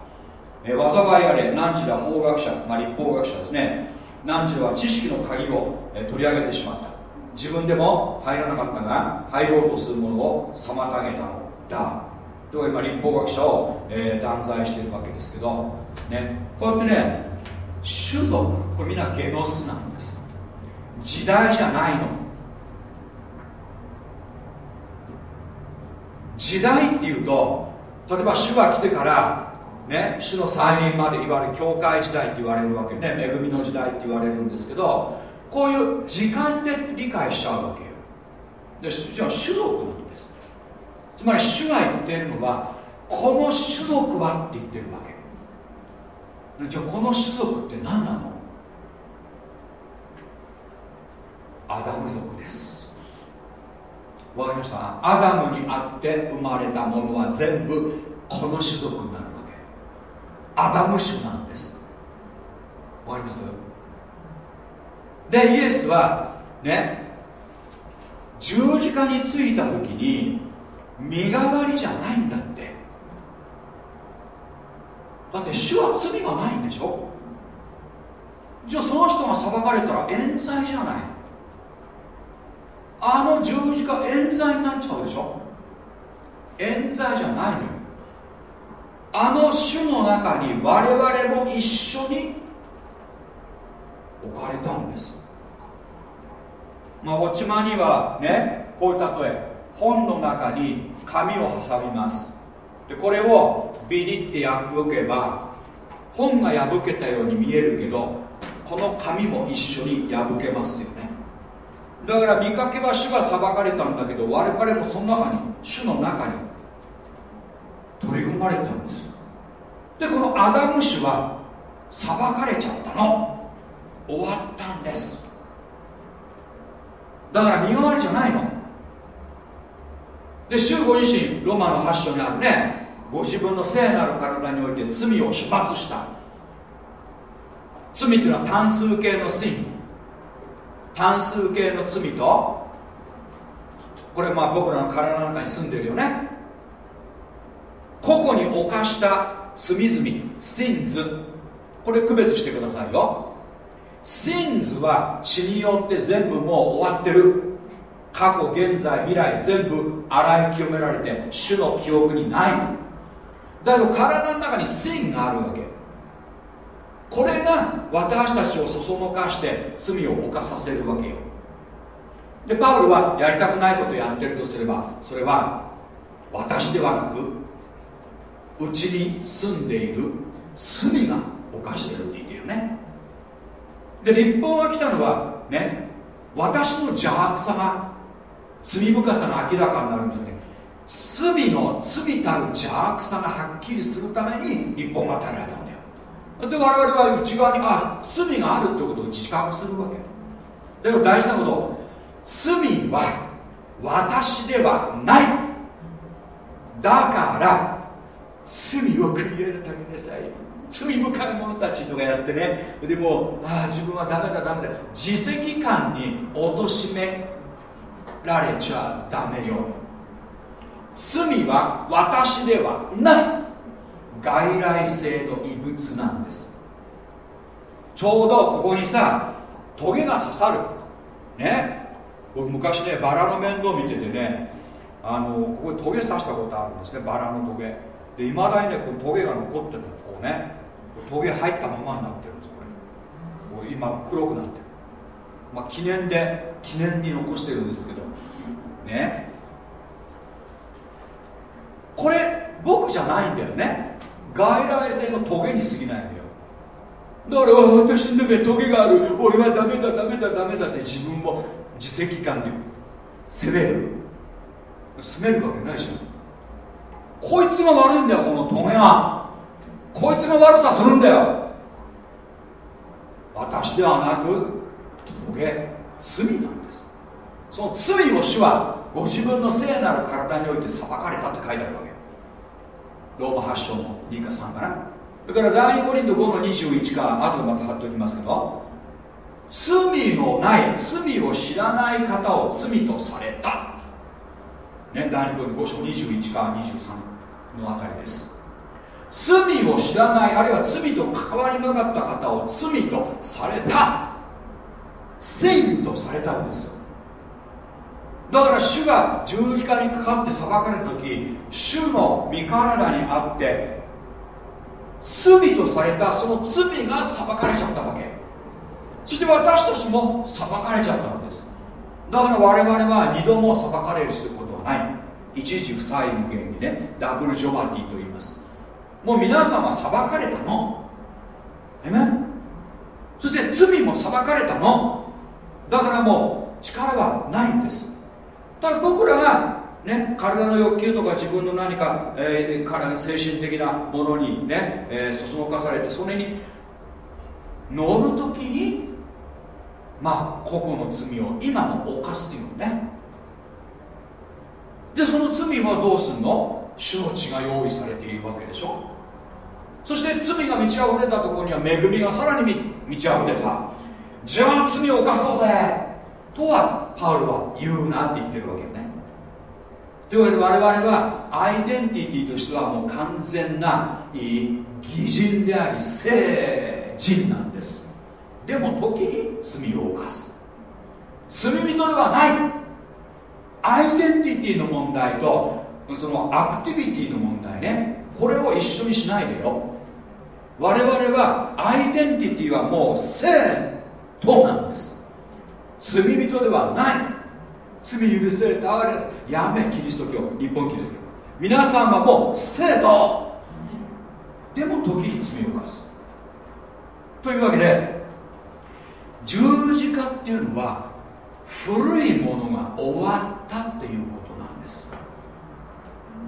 え、災いあれ汝ら法学者、まあ、立法学者ですね。汝は知識の鍵を取り上げてしまった。自分でも入らなかったが入ろうとするものを妨げたのだ。と今立法学者を、えー、断罪しているわけですけど、ね、こうやってね種族これみんなゲノスなんです。時代じゃないの。時代っていうと例えば主が来てからね、主の再臨までいわゆる教会時代って言われるわけね恵みの時代って言われるんですけどこういう時間で理解しちゃうわけよ。でじゃあ種族なんです。つまり主が言ってるのはこの種族はって言ってるわけ。じゃあこの種族って何なの？アダム族です。わかりました？アダムにあって生まれたものは全部この種族になる。アダム種なんです。わかります？でイエスはね十字架についた時に身代わりじゃないんだって。だって主は罪がないんでしょ？じゃあその人が裁かれたら冤罪じゃない。あの十字架冤罪になっちゃうでしょ？冤罪じゃないのよ。あの種の中に我々も一緒に置かれたんです。まあ落ち間にはねこういう例え。本の中に紙を挟みます。でこれをビリって破けば本が破けたように見えるけどこの紙も一緒に破けますよね。だから見かけは主が裁かれたんだけど我々もその中に主の中に取り組まれたんですよ。でこのアダム種は裁かれちゃったの。終わったんです。だから身代わりじゃないの。で主ご自身ロマの発祥にあるね。ご自分の聖なる体において罪を処罰した。罪っていうのは単数形の罪単数形の罪とこれまあ僕らの体の中に住んでるよね。個々に犯した隅々 sins これ区別してくださいよ。sins は血によって全部もう終わってる。過去現在未来全部洗い清められて主の記憶にない。だけど体の中に sin があるわけ。これが私たちをそそのかして罪を犯させるわけよ。でパウルはやりたくないことをやってるとすればそれは私ではなくうちに住んでいる罪が犯してるって言ってるよね。で立法が来たのはね私の邪悪さが罪深さが明らかになるんじゃなくて罪の罪たる邪悪さがはっきりするために立法が与えられたんだよ。で我々は内側にあ罪があるってことを自覚するわけ。だけど大事なこと罪は私ではない。だから罪を悔い改めなさい。罪深い者たちとかやってね。でもああ自分はダメだダメだ。自責感に貶められちゃダメよ。罪は私ではない。外来性の異物なんです。ちょうどここにさトゲが刺さる。ね。僕昔ねバラの面倒見ててねあのここにトゲ刺したことあるんですね。バラのトゲ。でいまだにねこうトゲが残ってるこうねトゲ入ったままになってるんですこれ。こう今黒くなってる。まあ記念で記念に残してるんですけど。ね。これ僕じゃないんだよね。外来性のトゲに過ぎないんだよ。だから私の中にトゲがある。俺はダメだダメだダメだって自分を自責感で責める。責めるわけないじゃん。こいつが悪いんだよこのトゲがこいつが悪さするんだよ。私ではなくトゲ罪なんです。その罪を主はご自分の聖なる体において裁かれたって書いてあるわけ。ローマ発祥の2か3かな。それから第2コリント5の21か後でまた貼っておきますけど。罪のない罪を知らない方を罪とされた、ね、第2コリント5章21か23のあたりです。罪を知らないあるいは罪と関わりなかった方を罪とされた聖とされたんです。だから主が十字架にかかって裁かれた時主の身体にあって罪とされたその罪が裁かれちゃったわけ。そして私たちも裁かれちゃったんです。だから我々は二度も裁かれることはない。一時不再の原理ね。ダブルジョバティと言います。もう皆さんは裁かれたの？えねそして罪も裁かれたの？だからもう力はないんです。だから僕らがね、体の欲求とか自分の何か、えー、精神的なものにね、えー、そそのかされてそれに乗るときにまあ個々の罪を今も犯すよね。でその罪はどうすんの？主の血が用意されているわけでしょ。そして罪が満ち溢れたところには恵みがさらに満ち溢れた。じゃあ罪を犯そうぜ。とはパウロは言うなって言ってるわけよね。というわけで我々はアイデンティティとしてはもう完全な偽人であり聖人なんです。でも時に罪を犯す。罪人ではない。アイデンティティの問題とそのアクティビティの問題ね。これを一緒にしないでよ。我々はアイデンティティはもう聖徒なんです。罪人ではない。罪許されたあれやめキリスト教。日本キリスト教。皆さんはもう生徒。でも時に罪を犯す。というわけで十字架っていうのは古いものが終わったっていうことなんです。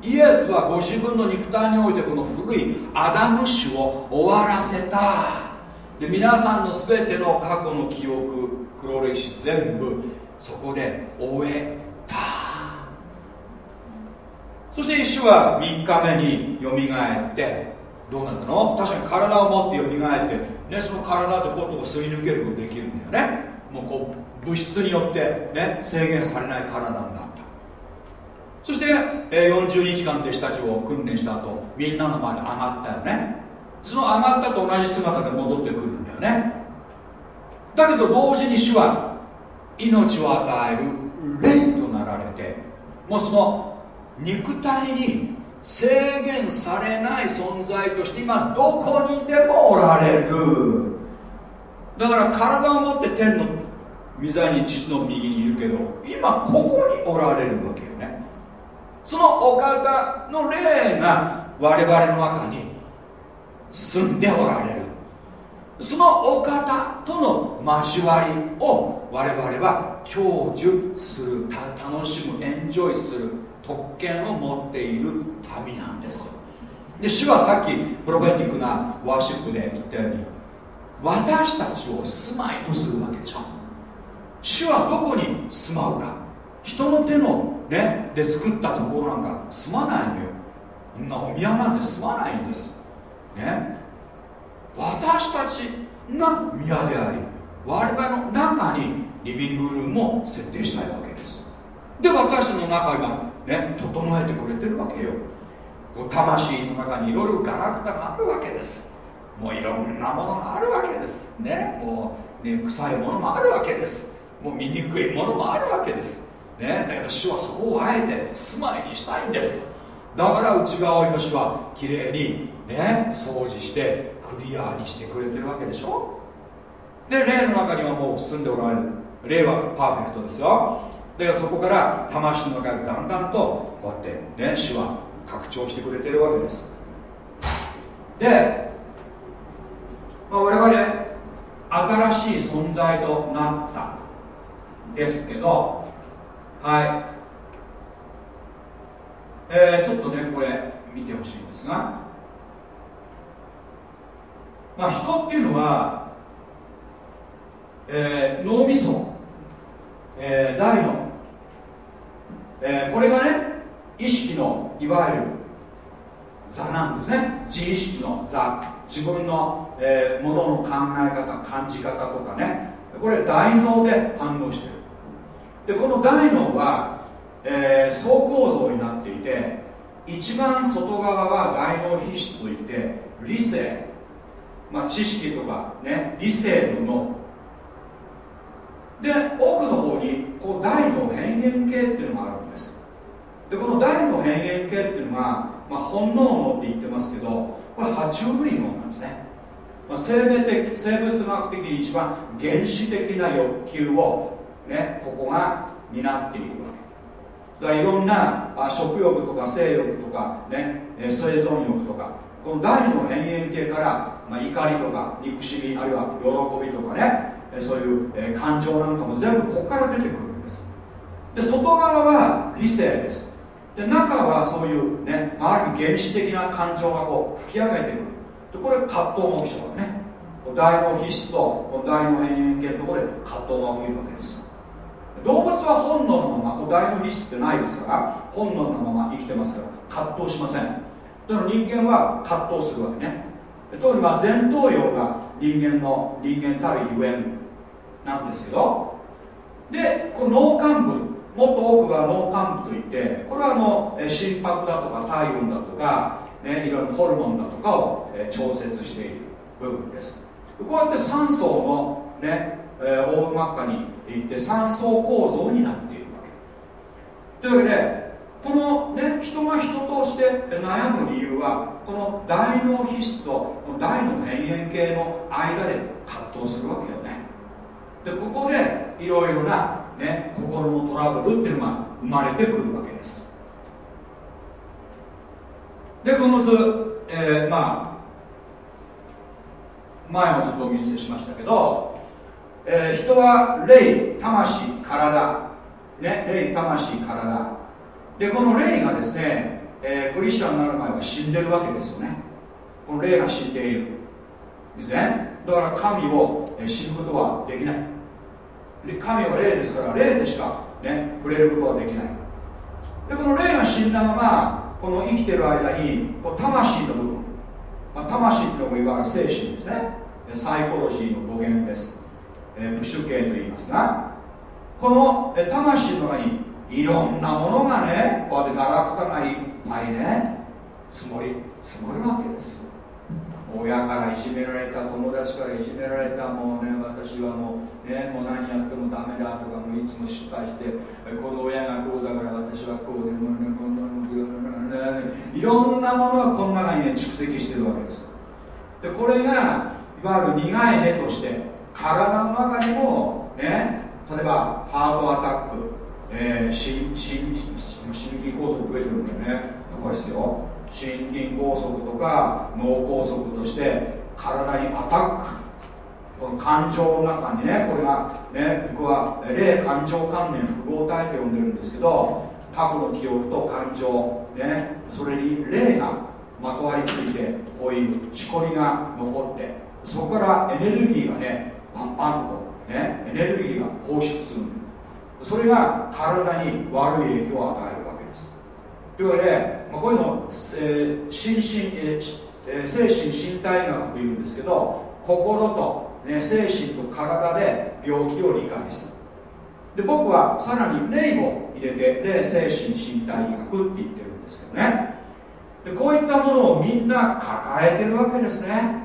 イエスはご自分の肉体においてこの古いアダム種を終わらせた。で皆さんの全ての過去の記憶黒歴史全部そこで終えた。そして一種は3日目によみがえってどうなったの？確かに体を持ってよみがえって、ね、その体ってことこすり抜けることできるんだよね。もうこう物質によって、ね、制限されない体になった。そして、え、40日間弟子たちを訓練した後みんなの前に上がったよね。その上がったと同じ姿で戻ってくるんだよね。だけど同時に主は命を与える霊となられてもうその肉体に制限されない存在として今どこにでもおられる。だから体を持って天の御座に父の右にいるけど今ここにおられるわけよね。そのお方の霊が我々の中に住んでおられる。そのお方との交わりを我々は享受する楽しむエンジョイする特権を持っている民なんです。で主はさっきプロフェティックなワーシップで言ったように私たちを住まいとするわけでしょ。主はどこに住まうか。人の手のねで作ったところなんか住まないのよ。そんなお宮なんて住まないんです。ね。私たちが宮であり我々の中にリビングルームも設定したいわけです。で私の中がね整えてくれてるわけよ。こう魂の中にいろいろガラクタがあるわけです。もういろんなものがあるわけです。ね。もう、ね、臭いものもあるわけです。もう醜いものもあるわけです。ね。だけど主はそこをあえて住まいにしたいんです。だから内側の主はきれいにね掃除してクリアにしてくれてるわけでしょ。で霊の中にはもう住んでおられる。霊はパーフェクトですよ。だからそこから魂の中でだんだんとこうやってね主は拡張してくれてるわけです。で、まあ、我々新しい存在となった。ですけどはい。えー、ちょっとねこれ見てほしいんですが。まあ人っていうのは、えー、脳みそ、えー、大脳、えー、これがね意識のいわゆる座なんですね。自意識の座。自分の、えー、ものの考え方感じ方とかね。これ大脳で反応してる。でこの大脳は、えー、層構造になっていて一番外側は大脳皮質といって理性、まあ、知識とかね理性の脳。で奥の方にこう大脳辺縁系っていうのがあるんです。でこの大脳辺縁系っていうのが、まあ、本能脳って言ってますけどこれ爬虫類脳なんですね、まあ、生命的生物学的に一番原始的な欲求をねここが担っていくわけ。だからいろんなあ食欲とか性欲とかね生存欲とかこの大の辺縁系から、まあ、怒りとか憎しみあるいは喜びとかねそういう、感情なんかも全部ここから出てくるんです。で外側は理性です。で中はそういうね、まあある意味原始的な感情がこう吹き上げてくる。でこれ葛藤が起きちゃうわけね。大脳皮質とこの大脳辺縁系のところで葛藤が起きるわけですよ。動物は本能のまま大脳皮質ってないですから本能のまま生きてますから葛藤しません。だから人間は葛藤するわけね。特にまあ前頭葉が人間の人間たるゆえんなんですけどでこの脳幹部もっと多くは脳幹部といってこれはあの心拍だとか体温だとか、ね、いろいろホルモンだとかを、調節している部分です。こうやって酸素のね、えー、大まかにいって酸素構造になっているわけ。というわけでこのね人が人として悩む理由はこの大脳皮質とこの大脳辺縁系の間で葛藤するわけよねでここでいろいろなね、心のトラブルっていうのが生まれてくるわけです。でこの図、えー、まあ前もちょっとお見せしましたけど、えー、人は霊魂体。ね霊魂体。でこの霊がですね、えー、クリスチャンになる前は死んでるわけですよね。この霊が死んでいる。ですね。だから神を知ることはできない。で神は霊ですから霊でしかね触れることはできない。でこの霊が死んだままこの生きてる間にこう魂の部分、まあ、魂っていうのもいわゆる精神ですね。サイコロジーの語源です、えー、プシュ系と言いますがこのえ魂の中にいろんなものがねこうやってガラクタがいっぱいね積もり積もるわけです親からいじめられた友達からいじめられたもうね私はもうねもう何やってもダメだとかもいつも失敗してこの親がこうだから私はこうでもうねもいろんなものがこの中にね蓄積してるわけです。でこれがいわゆる苦い根として体の中にもね例えばハートアタック、えー、心心心筋梗塞増えてるんだよね。高いですよ。心筋梗塞とか脳梗塞として体にアタック。この感情の中にねこれがね僕は霊感情関連複合体と呼んでるんですけど過去の記憶と感情ねそれに霊がまとわりついてこういうしこりが残ってそこからエネルギーがねパンパンとねエネルギーが放出する。それが体に悪い影響を与えるわけです。というわけで、まあ、こういうのを、えー、心身、えー、精神身体学というんですけど心と、ね、精神と体で病気を理解する。で僕はさらに霊を入れて霊精神身体医学って言ってるんですけどね。でこういったものをみんな抱えてるわけですね、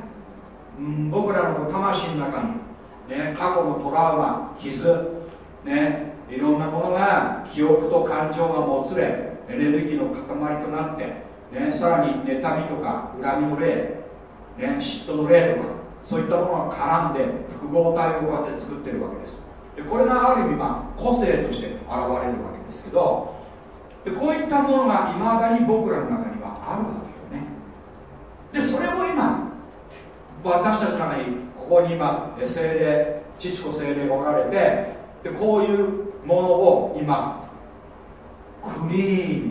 うん、僕らの魂の中に、ね、過去のトラウマ傷ねいろんなものが記憶と感情がもつれエネルギーの塊となって、ね、さらに妬みとか恨みの霊、ね、嫉妬の霊とかそういったものが絡んで複合体をこうやって作ってるわけです。でこれがある意味、まあ、個性として現れるわけですけどでこういったものがいまだに僕らの中にはあるわけよね。でそれを今私たちの中にここに今精霊父子精霊がおられてでこういうものを今クリーン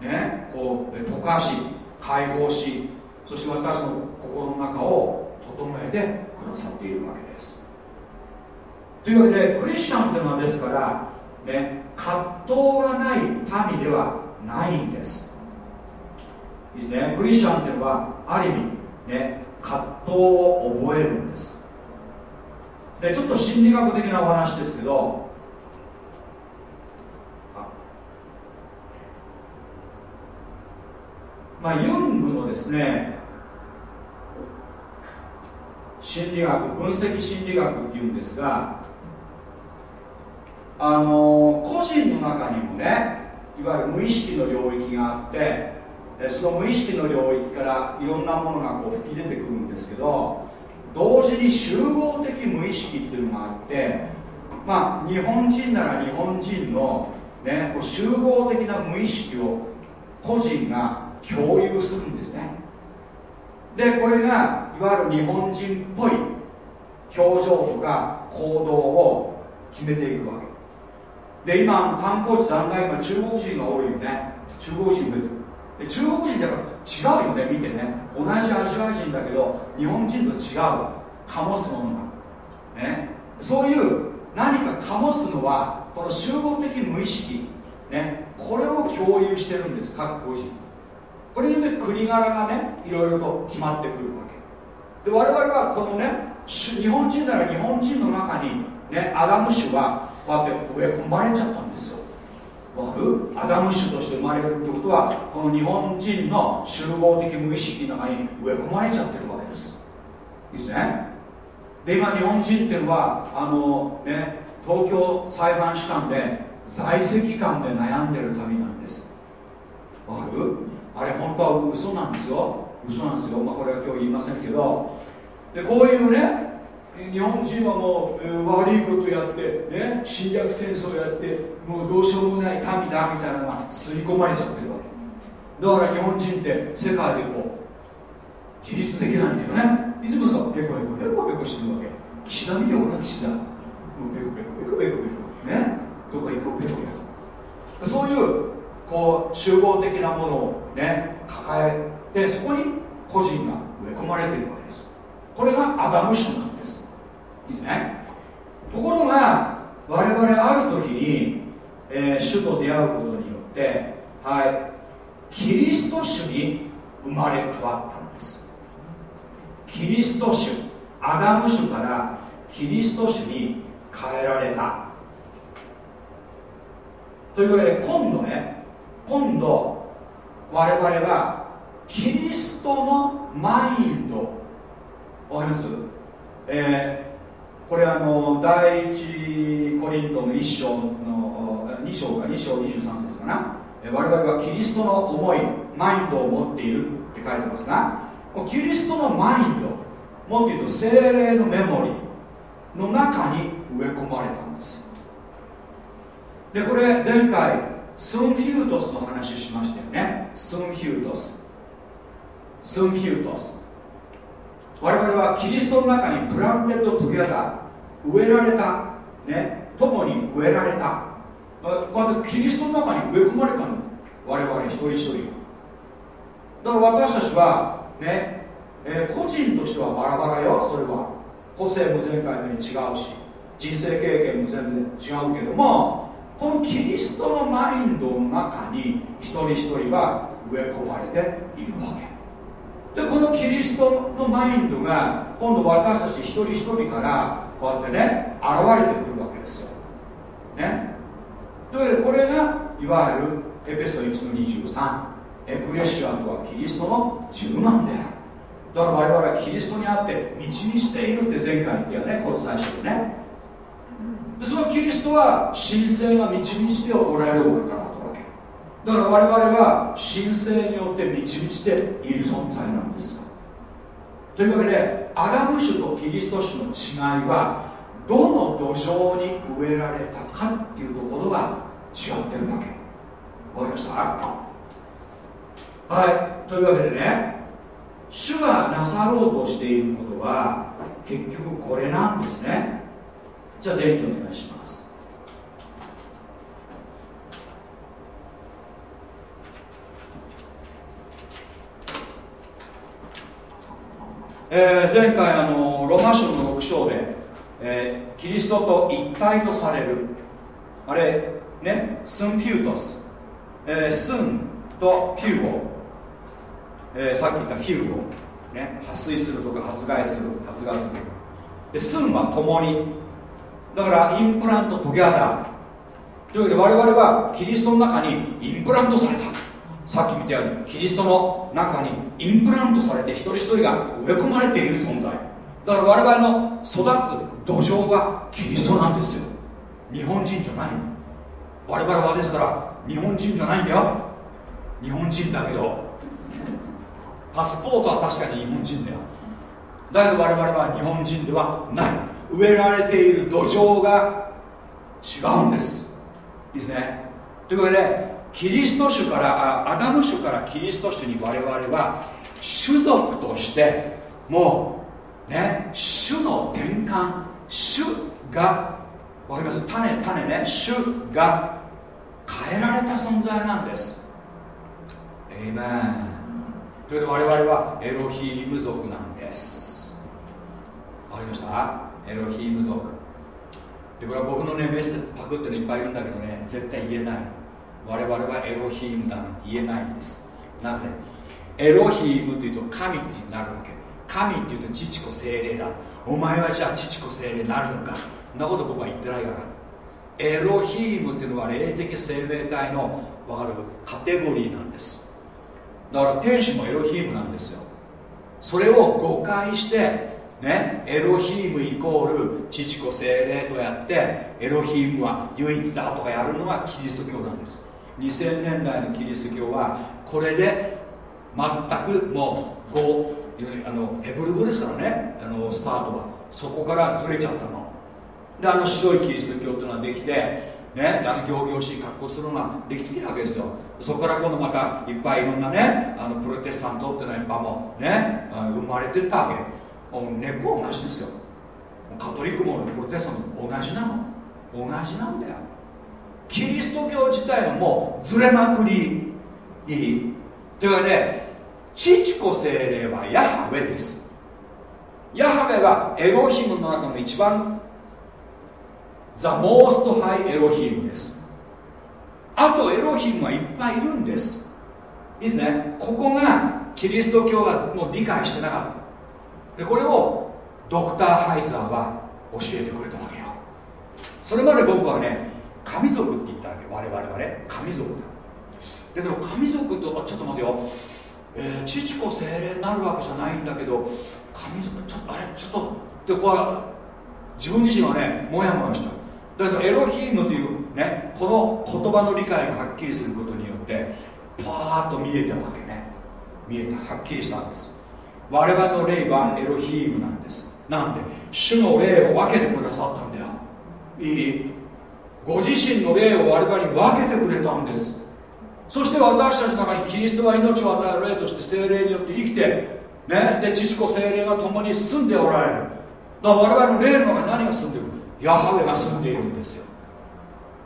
にねこう溶かし解放しそして私の心の中を整えてくださっているわけです。というわけでクリスチャンっていうのはですからね葛藤がない民ではないんです。いいですね。クリスチャンっていうのはある意味ね葛藤を覚えるんです。でちょっと心理学的なお話ですけどまあ、ユングのですね心理学分析心理学っていうんですがあの個人の中にもねいわゆる無意識の領域があってその無意識の領域からいろんなものがこう吹き出てくるんですけど同時に集合的無意識っていうのがあってまあ日本人なら日本人の、ね、こう集合的な無意識を個人が共有するんですね。でこれがいわゆる日本人っぽい表情とか行動を決めていくわけ。で今観光地だんだん今中国人が多いよね。中国人増えてる。中国人だから違うよね見てね。同じアジア人だけど日本人と違う。醸すものが。ね。そういう何か醸すのはこの集合的無意識。ね。これを共有してるんです。各個人。これによって国柄がねいろいろと決まってくるわけ。で我々はこのね日本人なら日本人の中にねアダム種はこうやって植え込まれちゃったんですよ。アダム種として生まれるってことはこの日本人の集合的無意識の中に植え込まれちゃってるわけです。いいですね。で今日本人っていうのはあのね東京裁判士官で在籍官で悩んでる民なんです。わかる？あれ本当は嘘なんですよ。嘘なんですよ、まあ、これは今日言いませんけど。でこういうね日本人はもう、えー、悪いことやってね侵略戦争やってもうどうしようもない民だみたいなのが刷り込まれちゃってるわけ。だから日本人って世界でこう自立できないんだよね。いつもなんかペコペコペコペコしてるわけ。岸田見てごら岸田。もうペコペコペコペコペコねどこ行くペコペコそういうこう集合的なものをね抱えてそこに個人が植え込まれてるわけですこれがアダム種んですいいですねところが我々ある時に、えー、主と出会うことによってはいキリスト種に生まれ変わったんです。キリスト種アダム種からキリスト種に変えられた。というわけで今度ね今度我々はキリストのマインド。わかります？えー、これあの第一コリントの1章の2章か2章23節かな。我々はキリストの思いマインドを持っているって書いてますがキリストのマインドもっと言うと聖霊のメモリーの中に植え込まれたんです。でこれ前回 σύμφυτος の話しましたよね。σύμφυτος。σύμφυτος。我々はキリストの中に planted together 植えられたね共に植えられた。こうやってキリストの中に植え込まれたんだ我々一人一人だから私たちはね、えー、個人としてはバラバラよ。それは。個性も前回のように違うし人生経験も全然違うけどもこのキリストのマインドの中に一人一人は植え込まれているわけ。でこのキリストのマインドが今度私たち一人一人からこうやってね現れてくるわけですよ。ね。というわけでこれがいわゆるエペソ1の23エクレシアとはキリストの十万である。だから我々はキリストにあって道にしているって前回言ったよねこの最初でね。でそのキリストは神聖が導きしておられるお方だったわけだから我々は神聖によって満ち満ちている存在なんです。というわけでアダム種とキリスト種の違いはどの土壌に植えられたかっていうところが違ってるわけ。わかりました？はい。というわけでね主がなさろうとしていることは結局これなんですね。じゃあ電気お願いします。えー、前回あのロマ書の6章で、えー、キリストと一体とされる。あれね σύμφυτος、えー、σύν と φύω、えー、さっき言った φύω、ね、破水するとか発害する発芽する。で σύν は共に。だから implant together。というわけで我々はキリストの中にインプラントされた。さっき見たようにキリストの中にインプラントされて一人一人が植え込まれている存在。だから我々の育つ土壌はキリストなんですよ。日本人じゃない我々はですから日本人じゃないんだよ。日本人だけど。パスポートは確かに日本人だよ。だけど我々は日本人ではない。植えられている土壌が違うんです。いいですね。というわけでキリスト種からアダム種からキリスト種に我々は種族としてもうね種の転換種がわかります？種種ね種が変えられた存在なんです。エイメンというわけで我々はエロヒーム族なんです。わかりました？エロヒーム族。でこれは僕のねメッセージパクってのいっぱいいるんだけどね絶対言えない。我々はエロヒームだなんて言えないんです。なぜ？エロヒームというと神ってなるわけ。神っていうと父子精霊だ。お前はじゃあ父子精霊になるのか。そんなこと僕は言ってないから。エロヒームっていうのは霊的生命体の分かる？カテゴリーなんです。だから天使もエロヒームなんですよ。それを誤解してね、エロヒームイコール父子精霊とやってエロヒームは唯一だとかやるのがキリスト教なんです。2000年代のキリスト教はこれで全くもう語あのヘブル語ですからね。あのスタートは。そこからずれちゃったの。であの白いキリスト教っていうのができてねあの行々しい格好するのができてきたわけですよ。そこから今度またいっぱいいろんなねあのプロテスタントっていうのはいっぱいもね生まれてったわけ。根っこ同じですよ。カトリックもプロテスタントも同じなの。同じなんだよ。キリスト教自体はもうずれまくり。いいというわけで父子精霊はヤハウェです。ヤハウェはエロヒムの中の一番ザ・モースト・ハイ・エロヒムです。あとエロヒムはいっぱいいるんです。いいですね。ここがキリスト教がもう理解してなかった。でこれをドクター・ハイザーは教えてくれたわけよ。それまで僕はね神族って言ったわけ我々はね。神族だ。だけど神族とあちょっと待てよ、えー、父子精霊になるわけじゃないんだけど神族ちょっとあれちょっとでこれ自分自身はねもやもやした。だけどエロヒームというねこの言葉の理解がはっきりすることによってパーッと見えたわけね。見えた。はっきりしたんです。我々の霊はエロヒームなんです。なんで主の霊を分けてくださったんだよ。いい？ご自身の霊を我々に分けてくれたんです。そして私たちの中にキリストは命を与える霊として精霊によって生きてねで父子精霊が共に住んでおられる。だから我々の霊の中に何が住んでいる。ヤハウェが住んでいるんですよ。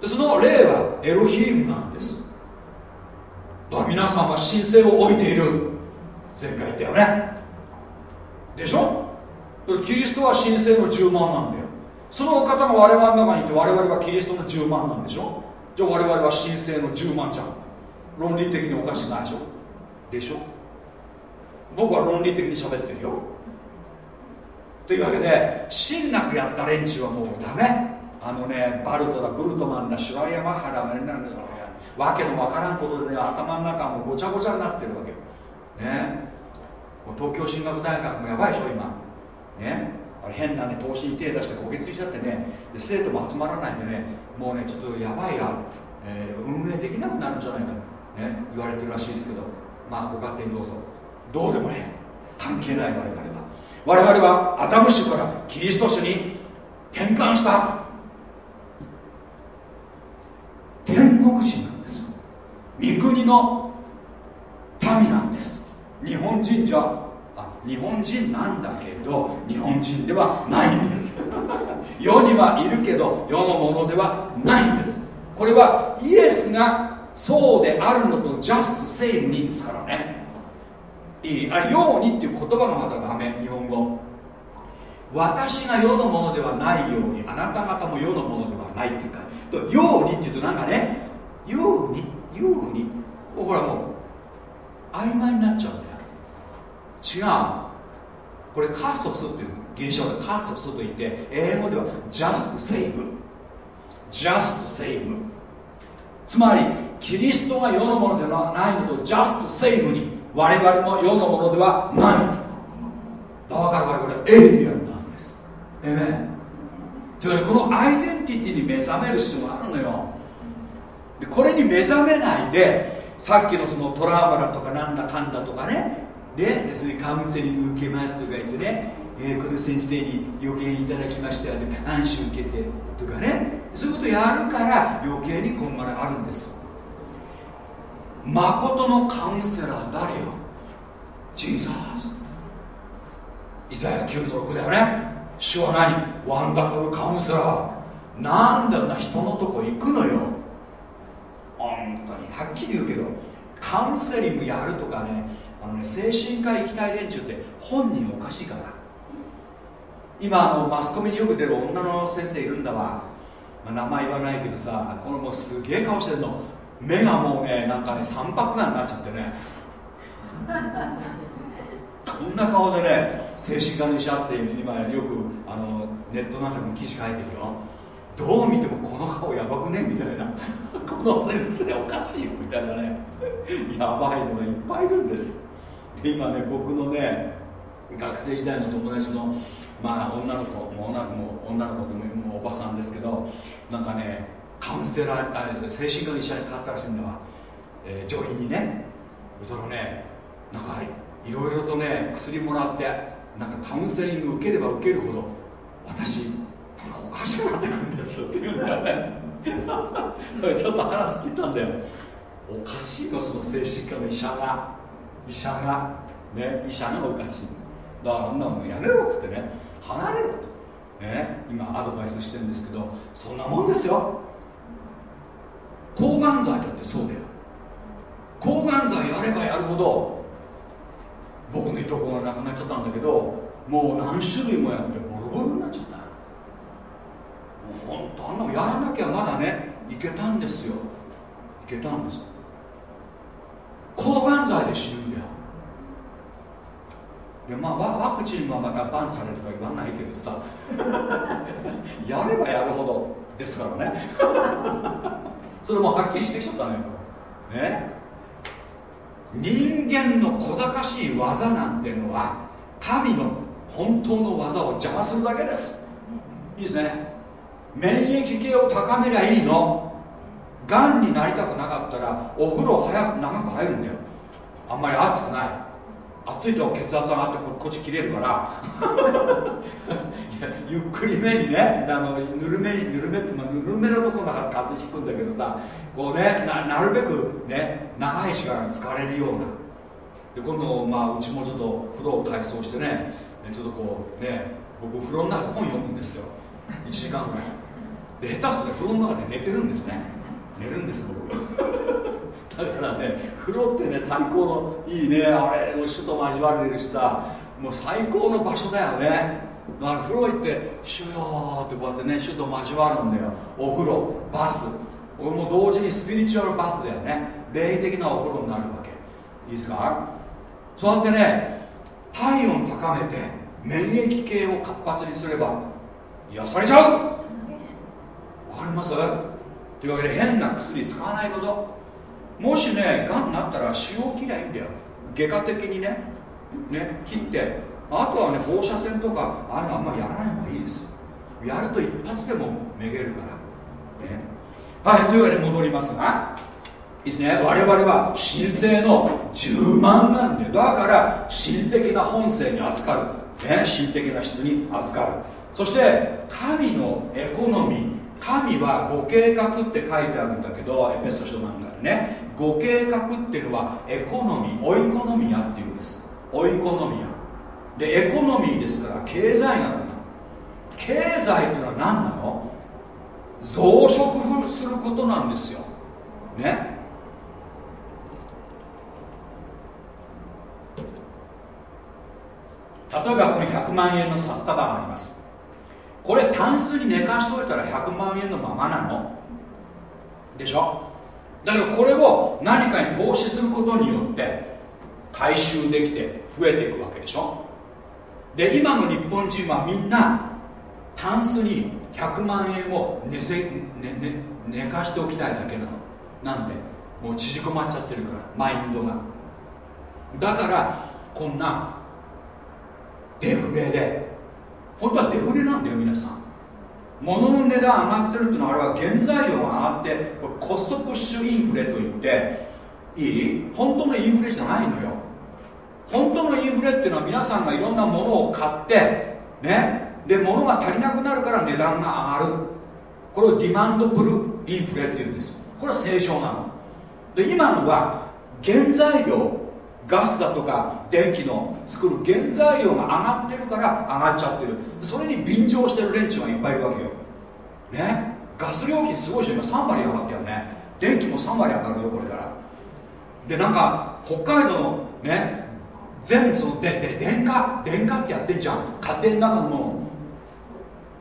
でその霊はエロヒームなんです。だから皆さんは神聖を帯びている。前回言ったよね。でしょ？キリストは神聖の10万なんだよ。そのお方が我々の中にいて我々はキリストの10万なんでしょ？じゃあ我々は神聖の10万じゃん。論理的におかしくないでしょ？でしょ？僕は論理的に喋ってるよ。というわけで真なくやった連中はもうダメ。あのねバルトだブルトマンだシュワリアマハラなんだわけのわからんことでね頭の中もごちゃごちゃになってるわけね。東京進学大学もやばいでしょ今。ね。あれ変なね投資に手出して焦げついちゃってねで生徒も集まらないんでねもうねちょっとやばいや、えー、運営できなくなるんじゃないかね、言われてるらしいですけどまあご勝手にどうぞ。どうでもね関係ない我々は。我々はアダム種からキリスト種に転換した。天国人なんです。三国の民なんです。日本人じゃ日本人なんだけど日本人ではないんです。世にはいるけど世のものではないんです。これはイエスがそうであるのと just same にですからね。いいあようにっていう言葉がまたダメ日本語。私が世のものではないようにあなた方も世のものではないっていうか。ようにっていうとなんかねようにように。ほらもう曖昧になっちゃうんだよ。違うこれカーソスっていうギリシャ語でカーソスといって英語では just same just same つまりキリストが世のものではないのと just same に我々も世のものではない。だから我々エイリアンなんです。えめというこのアイデンティティに目覚める必要があるのよ。でこれに目覚めないでさっきのそのトラウマだとかなんだかんだとかねでそういうカウンセリング受けますとか言ってね、えー、この先生に予言いただきましたよね安心受けてとかねそういうことやるから余計にこんがらあるんです。誠のカウンセラー誰よ？ジーザース。イザヤ9の6だよね。主は何？ワンダフルカウンセラー。なんでな人のとこ行くのよ。本当にはっきり言うけどカウンセリングやるとかねあのね精神科行きたい連中って本人おかしいから。今あのマスコミによく出る女の先生いるんだわ、まあ、名前言わないけどさこのもうすげえ顔してるの。目がもうねなんかね三白眼になっちゃってね。こんな顔でね精神科の医者って今よくあのネットなんかに記事書いてるよ。どう見てもこの顔やばくねみたいな。この先生おかしいよみたいなね。やばいのがいっぱいいるんですで今ね僕のね学生時代の友達のまあ女の子も女の子も女の子でもおばさんですけどなんかねカウンセラーあれ精神科の医者にかかったらしいんだわ、えー、上品にね。そのねなんかいろいろとね薬もらってなんかカウンセリング受ければ受けるほど私おかしくなってくるんです。っていうんだよね。ちょっと話聞いたんだよ。おかしいよその精神科の医者が。医者がね医者がおかしい。だからあんなものやめろっつってね離れろと。ね今アドバイスしてるんですけどそんなもんですよ。抗がん剤だってそうだよ。抗がん剤やればやるほど僕のいとこが亡くなっちゃったんだけどもう何種類もやってボロボロになっちゃった。もう本当あんなのやらなきゃまだねいけたんですよ。いけたんですよ。抗がん剤で死ぬんだよ。でまあワクチンはまたバンされるとか言わないけどさ。やればやるほどですからね。それもはっきりしてきちゃったのよ。ね。人間の小賢しい技なんてのは神の本当の技を邪魔するだけです。いいですね。免疫系を高めりゃいいのがんになりたくなかったらお風呂早く長く入るんだよ。あんまり熱くない。暑いと血圧上がってこっち切れるから。ゆっくりめにねあのぬるめにぬるめって、まあ、ぬるめのところから風邪ひくんだけどさこうねななるべくね長い時間疲れるような。で今度、まあ、うちもちょっと風呂を改装してねちょっとこうね僕風呂の中で本読むんですよ。1時間ぐらい。で下手すると風呂の中で寝てるんですね。寝るんです僕。だからね風呂ってね最高のいいねあれ主と交われるしさもう最高の場所だよね。だから風呂行って「主よ」ってこうやってね主と交わるんだよ。お風呂バス。俺も同時にスピリチュアルバスだよね。霊的なお風呂になるわけ。いいですか？そうやってね体温高めて免疫系を活発にすれば癒されちゃう。わかります？というわけで変な薬使わないこと。もしねがんになったら腫瘍切りゃいいんだよ。外科的にねね切って。あとはね放射線とかああいうのあんまりやらない方がいいです。やると一発でもめげるから、ね、はいというわけで戻りますがいいですね。我々は神聖の10万なんでだから神的な本性に預かる、ね、神的な質に預かる。そして神のエコノミー。神はご計画って書いてあるんだけどエペソ書なんかでね。ご計画っていうのはエコノミーオイコノミアっていうんです。オイコノミア。でエコノミーですから経済なの経済っていうのは何なの？増殖することなんですよ。ね。例えばこの100万円の札束があります。これタンスに寝かしといたら100万円のままなの？でしょ？だけどこれを何かに投資することによって回収できて増えていくわけでしょ？で今の日本人はみんなタンスに100万円を寝せ、ねね、寝かしておきたいだけなの。なんで？もう縮こまっちゃってるからマインドが。だからこんなデフレで本当はデフレなんだよ皆さん。物の値段上がってるっていうのはあれは原材料が上がってこれコストプッシュインフレといっていい？本当のインフレじゃないのよ。本当のインフレっていうのは皆さんがいろんなものを買ってね？で物が足りなくなるから値段が上がる。これをディマンドプルインフレっていうんです。これは正常なので今のは原材料ガスだとか電気の作る原材料が上がってるから上がっちゃってる。それに便乗してる連中がいっぱいいるわけよ。ね？ガス料金すごいでしょ。今3割上がったよね。電気も3割上がるよこれから。でなんか北海道のね全そのでで電化電化ってやってんじゃん。家庭の中のも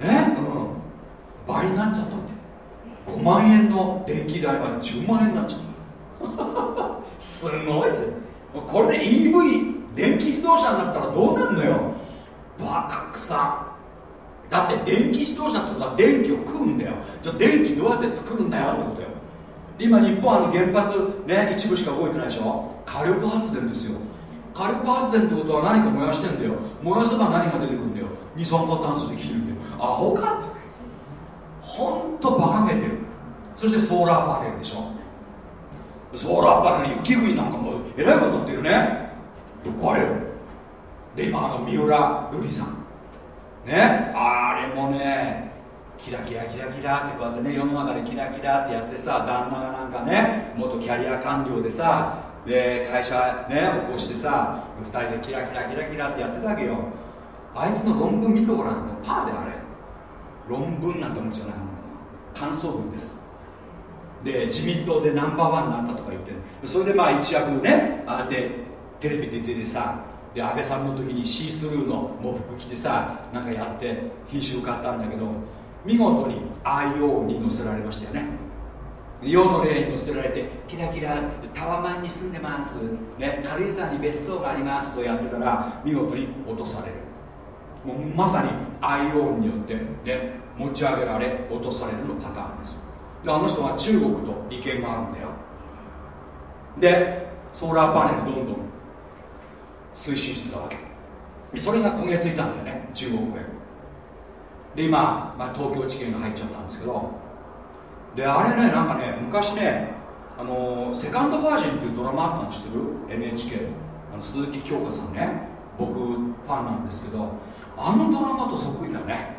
の。ね？うん。倍になっちゃったって。5万円の電気代は10万円になっちゃった。すごいですよこれで EV 電気自動車になったらどうなんのよ？バカくさだって電気自動車ってことは電気を食うんだよ。じゃあ電気どうやって作るんだよってことよ。今日本あの原発ね一部しか動いてないでしょ？火力発電ですよ。火力発電ってことは何か燃やしてんだよ。燃やせば何が出てくるんだよ。二酸化炭素できるんだよ。アホかって。ほんと馬鹿げてる。そしてソーラーパネルでしょ。ソーラーパネル雪国なんかもうえらいことになってるねぶっ壊れるで今あの三浦瑠麗さんねあれもねキラキラキラキラってこうやってね世の中でキラキラってやってさ旦那がなんかね元キャリア官僚でさで会社ね起こしてさ2人でキラキラキラキラってやってたわけよあいつの論文見てごらんパーであれ論文なんてもんじゃない感想文ですで自民党でナンバーワンになったとか言ってそれでまあ一躍ねああやってテレビ出ててさで安倍さんの時にシースルーの喪服着てさなんかやって品種受かったんだけど見事に IO に載せられましたよね。世の霊に載せられてキラキラタワマンに住んでます、ね、軽井沢に別荘があります。とやってたら見事に落とされる。もうまさに IO によって、ね、持ち上げられ落とされるのパターンです。であの人は中国と利権があるんだよ。でソーラーパネルどんどん推進してたわけ。それが焦げついたんだよね中国へ。で今、まあ、東京地検が入っちゃったんですけど。であれねなんかね昔ねあのセカンドバージンっていうドラマあったの知ってる？NHK あの鈴木京香さんね。僕ファンなんですけど。あのドラマとそっくりだね。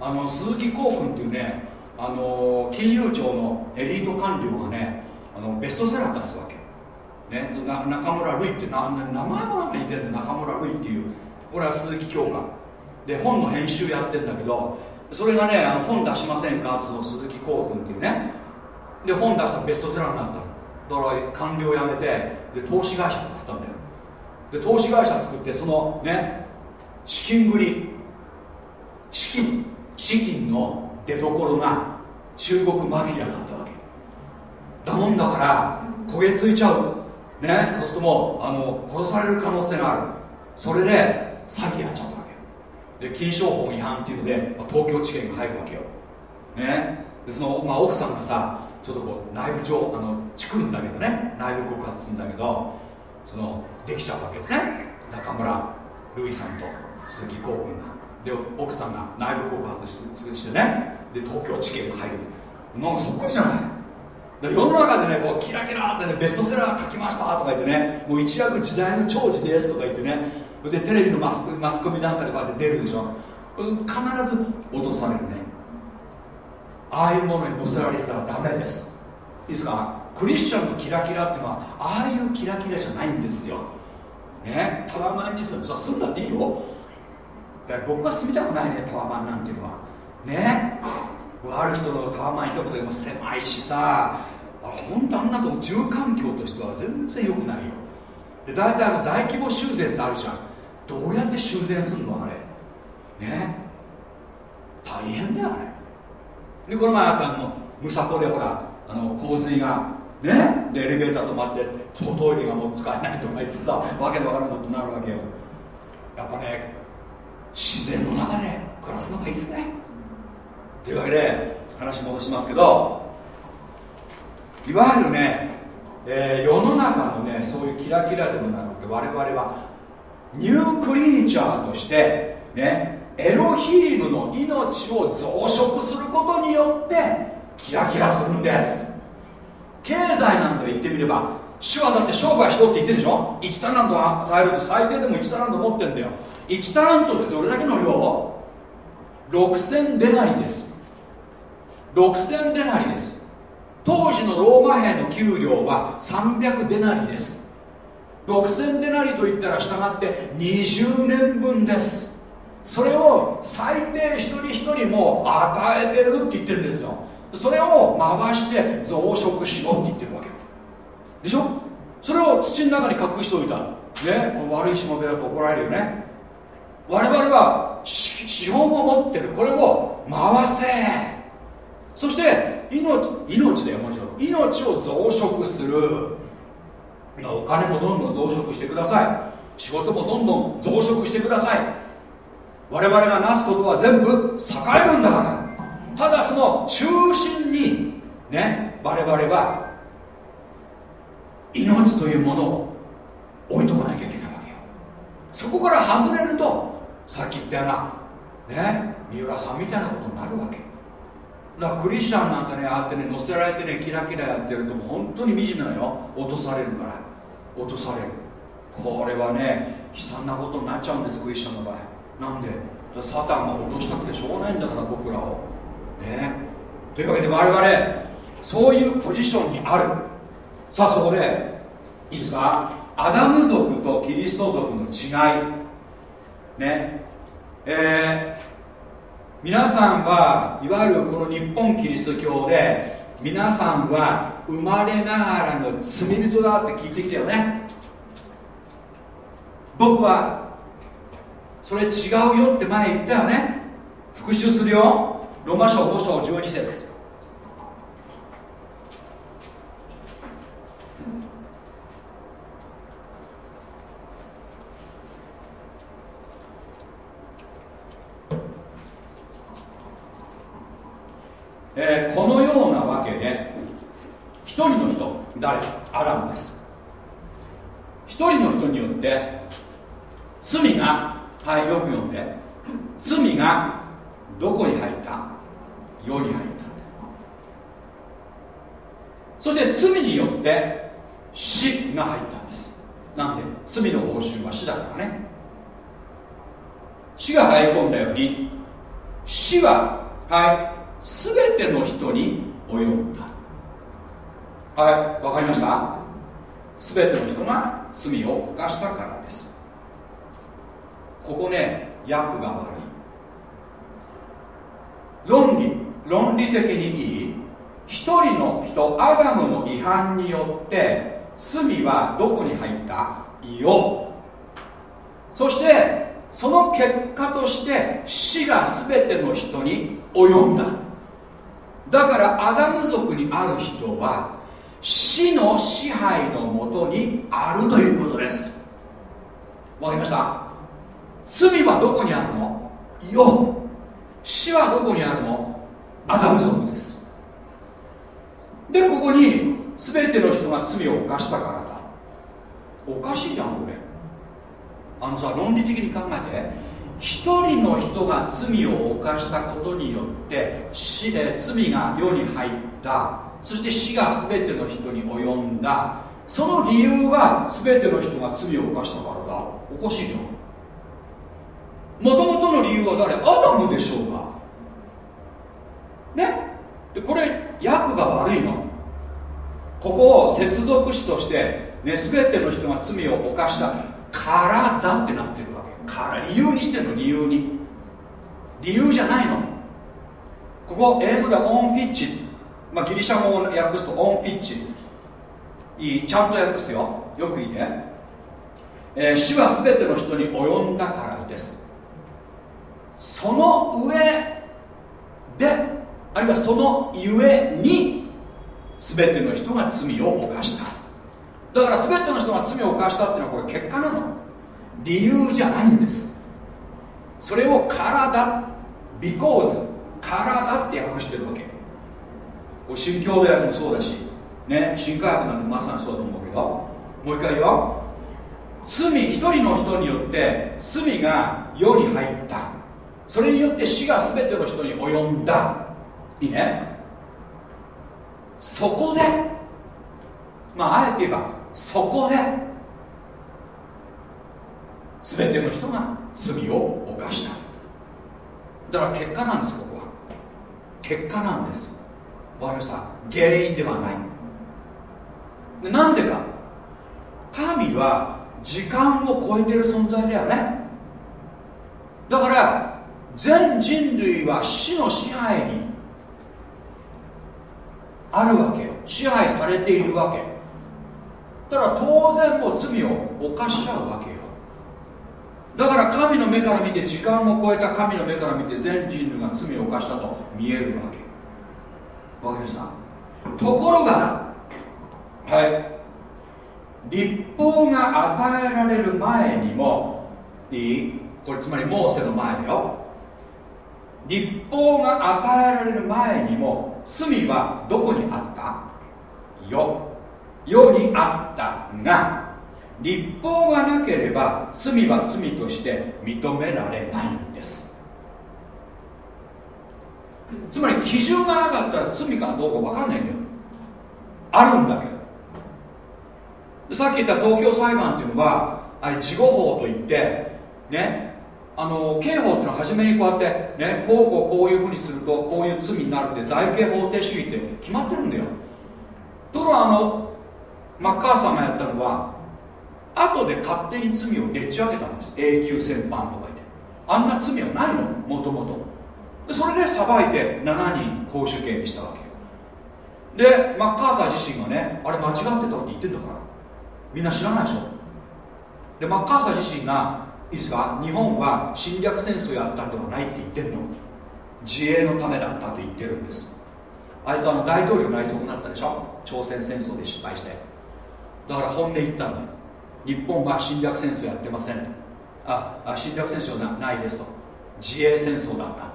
あの鈴木浩君っていうねあの金融庁のエリート官僚がねあのベストセラー出すわけ、ね、な中村るいってな名前もなんか似てるんだ中村るいっていうこれは鈴木京香。で本の編集やってんだけどそれがねあの本出しませんかってその鈴木浩君っていうね。で本出したらベストセラーになったの。だから官僚辞めてで投資会社作ったんだよ。で投資会社作ってそのね資金繰り。資金資金の出どころが中国マフィアだったわけ。だもんだから焦げついちゃう。ねそうするともうあの殺される可能性がある。それで詐欺やっちゃったわけで金商法違反っていうので東京地検が入るわけよ。ね。でその、まあ、奥さんがさちょっとこう内部上あのチクるんだけどね。内部告発するんだけどそのできちゃうわけですね。中村ルイさんと鈴木浩君が。で奥さんが内部告発してね。で東京地検が入る。なんかそっくりじゃない。で世の中でねこうキラキラってねベストセラー書きましたとか言ってね。もう一躍時代の長寿ですとか言ってね。でテレビのマスマスコミなんかでこうやって出るでしょ。必ず落とされるね。ああいうものに乗せられてたらダメです。いいですか？クリスチャンのキラキラっていうのはああいうキラキラじゃないんですよ。ね？タワマンにするさ住んだっていいよ。だから僕は住みたくないねタワマンなんていうのは。ね。ある人のタワマン一言でも狭いしさ。あ本当あんなとこ住環境としては全然良くないよ。で大体あの大規模修繕ってあるじゃん。どうやって修繕するのあれ。ね。大変だよあれ。でこの前あったのムサコでほらあの洪水がね。でエレベーター止まってトイレがもう使えないとか言ってさわけのわからんことになるわけよ。やっぱね自然の中で暮らすのがいいですね。というわけで話戻しますけどいわゆるね、えー、世の中のねそういうキラキラでもなくて我々はニュークリーチャーとしてねエロヒームの命を増殖することによってキラキラするんです。経済なんて言ってみれば主はだって商売しろって言ってるでしょ？1タラント与えると最低でも1タラント持ってるんだよ。1タラントってどれだけの量？6000デナリです。6000デナリです。当時のローマ兵の給料は300デナリです。6000デナリといったら従って20年分です。それを最低一人一人も与えてるって言ってるんですよ。それを回して増殖しろって言ってるわけ。でしょ？それを土の中に隠しておいた。ね？この悪いしもべだと怒られるよね。我々は資本を持ってる。これを回せ。そして命命だよもちろん。命を増殖する。お金もどんどん増殖してください。仕事もどんどん増殖してください。我々がなすことは全部栄えるんだから。ただその中心にね我々は命というものを置いとかなきゃいけないわけよ。そこから外れるとさっき言ったようなね三浦さんみたいなことになるわけ。だからクリスチャンなんてねああってね乗せられてねキラキラやってるともう本当に惨めなよ。落とされるから。落とされる。これはね悲惨なことになっちゃうんですクリスチャンの場合。なんで？サタンが落としたくてしょうがないんだから僕らを。ね。というわけで我々そういうポジションにある。さあそこでいいですか？アダム族とキリスト族の違い。ね。えー、皆さんはいわゆるこの日本キリスト教で皆さんは生まれながらの罪人だって聞いてきたよね。僕はそれ違うよって前言ったよね。復習するよ。ロマ書5章12節。えー、このようなわけで一人の人誰？アダムです。一人の人によって罪がはいよく読んで。罪がどこに入った？世に入った。そして罪によって死が入ったんです。なんで？罪の報酬は死だからね。死が入り込んだように死ははい全ての人に及んだ。はいわかりました。全ての人が罪を犯したからです。ここね訳が悪い。論理論理的にいい一人の人アダムの違反によって罪はどこに入った？世そしてその結果として死が全ての人に及んだ。だからアダム族にある人は死の支配のもとにあるということです。わかりました？罪はどこにあるの？よ死はどこにあるの？アダム族です。でここに全ての人が罪を犯したからだ。おかしいじゃんこれ。あのさ論理的に考えて。一人の人が罪を犯したことによって死で罪が世に入った。そして死が全ての人に及んだ。その理由は全ての人が罪を犯したからだ。おかしいじゃん。もともとの理由は誰？アダムでしょうが。ね？でこれ訳が悪いの。ここを接続詞としてね全ての人が罪を犯したからだってなってる。から理由にしてんの理由に。理由じゃないの。ここ英語ではオンフィッチ、まあ、ギリシャ語を訳すとオンフィッチ。いいちゃんと訳すよ。よくいいね、えー、死は全ての人に及んだからです。その上であるいはそのゆえに全ての人が罪を犯した。だから全ての人が罪を犯したっていうのはこれ結果なの。理由じゃないんです。それを体 because 体って訳してるわけ。新教でもそうだしね新科学なんてまさにそうだと思うけど。もう一回言う。よ罪一人の人によって罪が世に入った。それによって死が全ての人に及んだ。いいね。そこで。まああえて言えばそこで。全ての人が罪を犯した。だから結果なんですここは。結果なんです。わかりました？原因ではない。でなんでか？神は時間を超えてる存在だよねだから全人類は死の支配にあるわけよ。支配されているわけ。だから当然もう罪を犯しちゃうわけよ。だから神の目から見て時間を超えた神の目から見て全人類が罪を犯したと見えるわけ。わかりました？ところがはい。立法が与えられる前にもいい？これつまりモーセの前だよ。立法が与えられる前にも罪はどこにあった？世世にあったが。立法がなければ罪は罪として認められないんです。つまり基準がなかったら罪かどうか分かんないんだよ。あるんだけど。さっき言った東京裁判っていうのはあれ事後法といってねあの刑法っていうのは初めにこうやってねこうこうこういうふうにするとこういう罪になるって財形法定主義って決まってるんだよ。ところがあのマッカーサーがやったのは後で勝手に罪をでっち上げたんです。永久戦犯とか言って。あんな罪はないの。もともとそれで裁いて7人公主刑にしたわけよ。でマッカーサー自身がねあれ間違ってたって言ってんだからみんな知らないでしょ。でマッカーサー自身がいいですか日本は侵略戦争やったんではないって言ってんの。自衛のためだったと言ってるんです。あいつはの大統領内になったでしょ。朝鮮戦争で失敗して。だから本音言ったんだよ。日本は侵略戦争やってませんと。ああ侵略戦争なないですと。自衛戦争だった。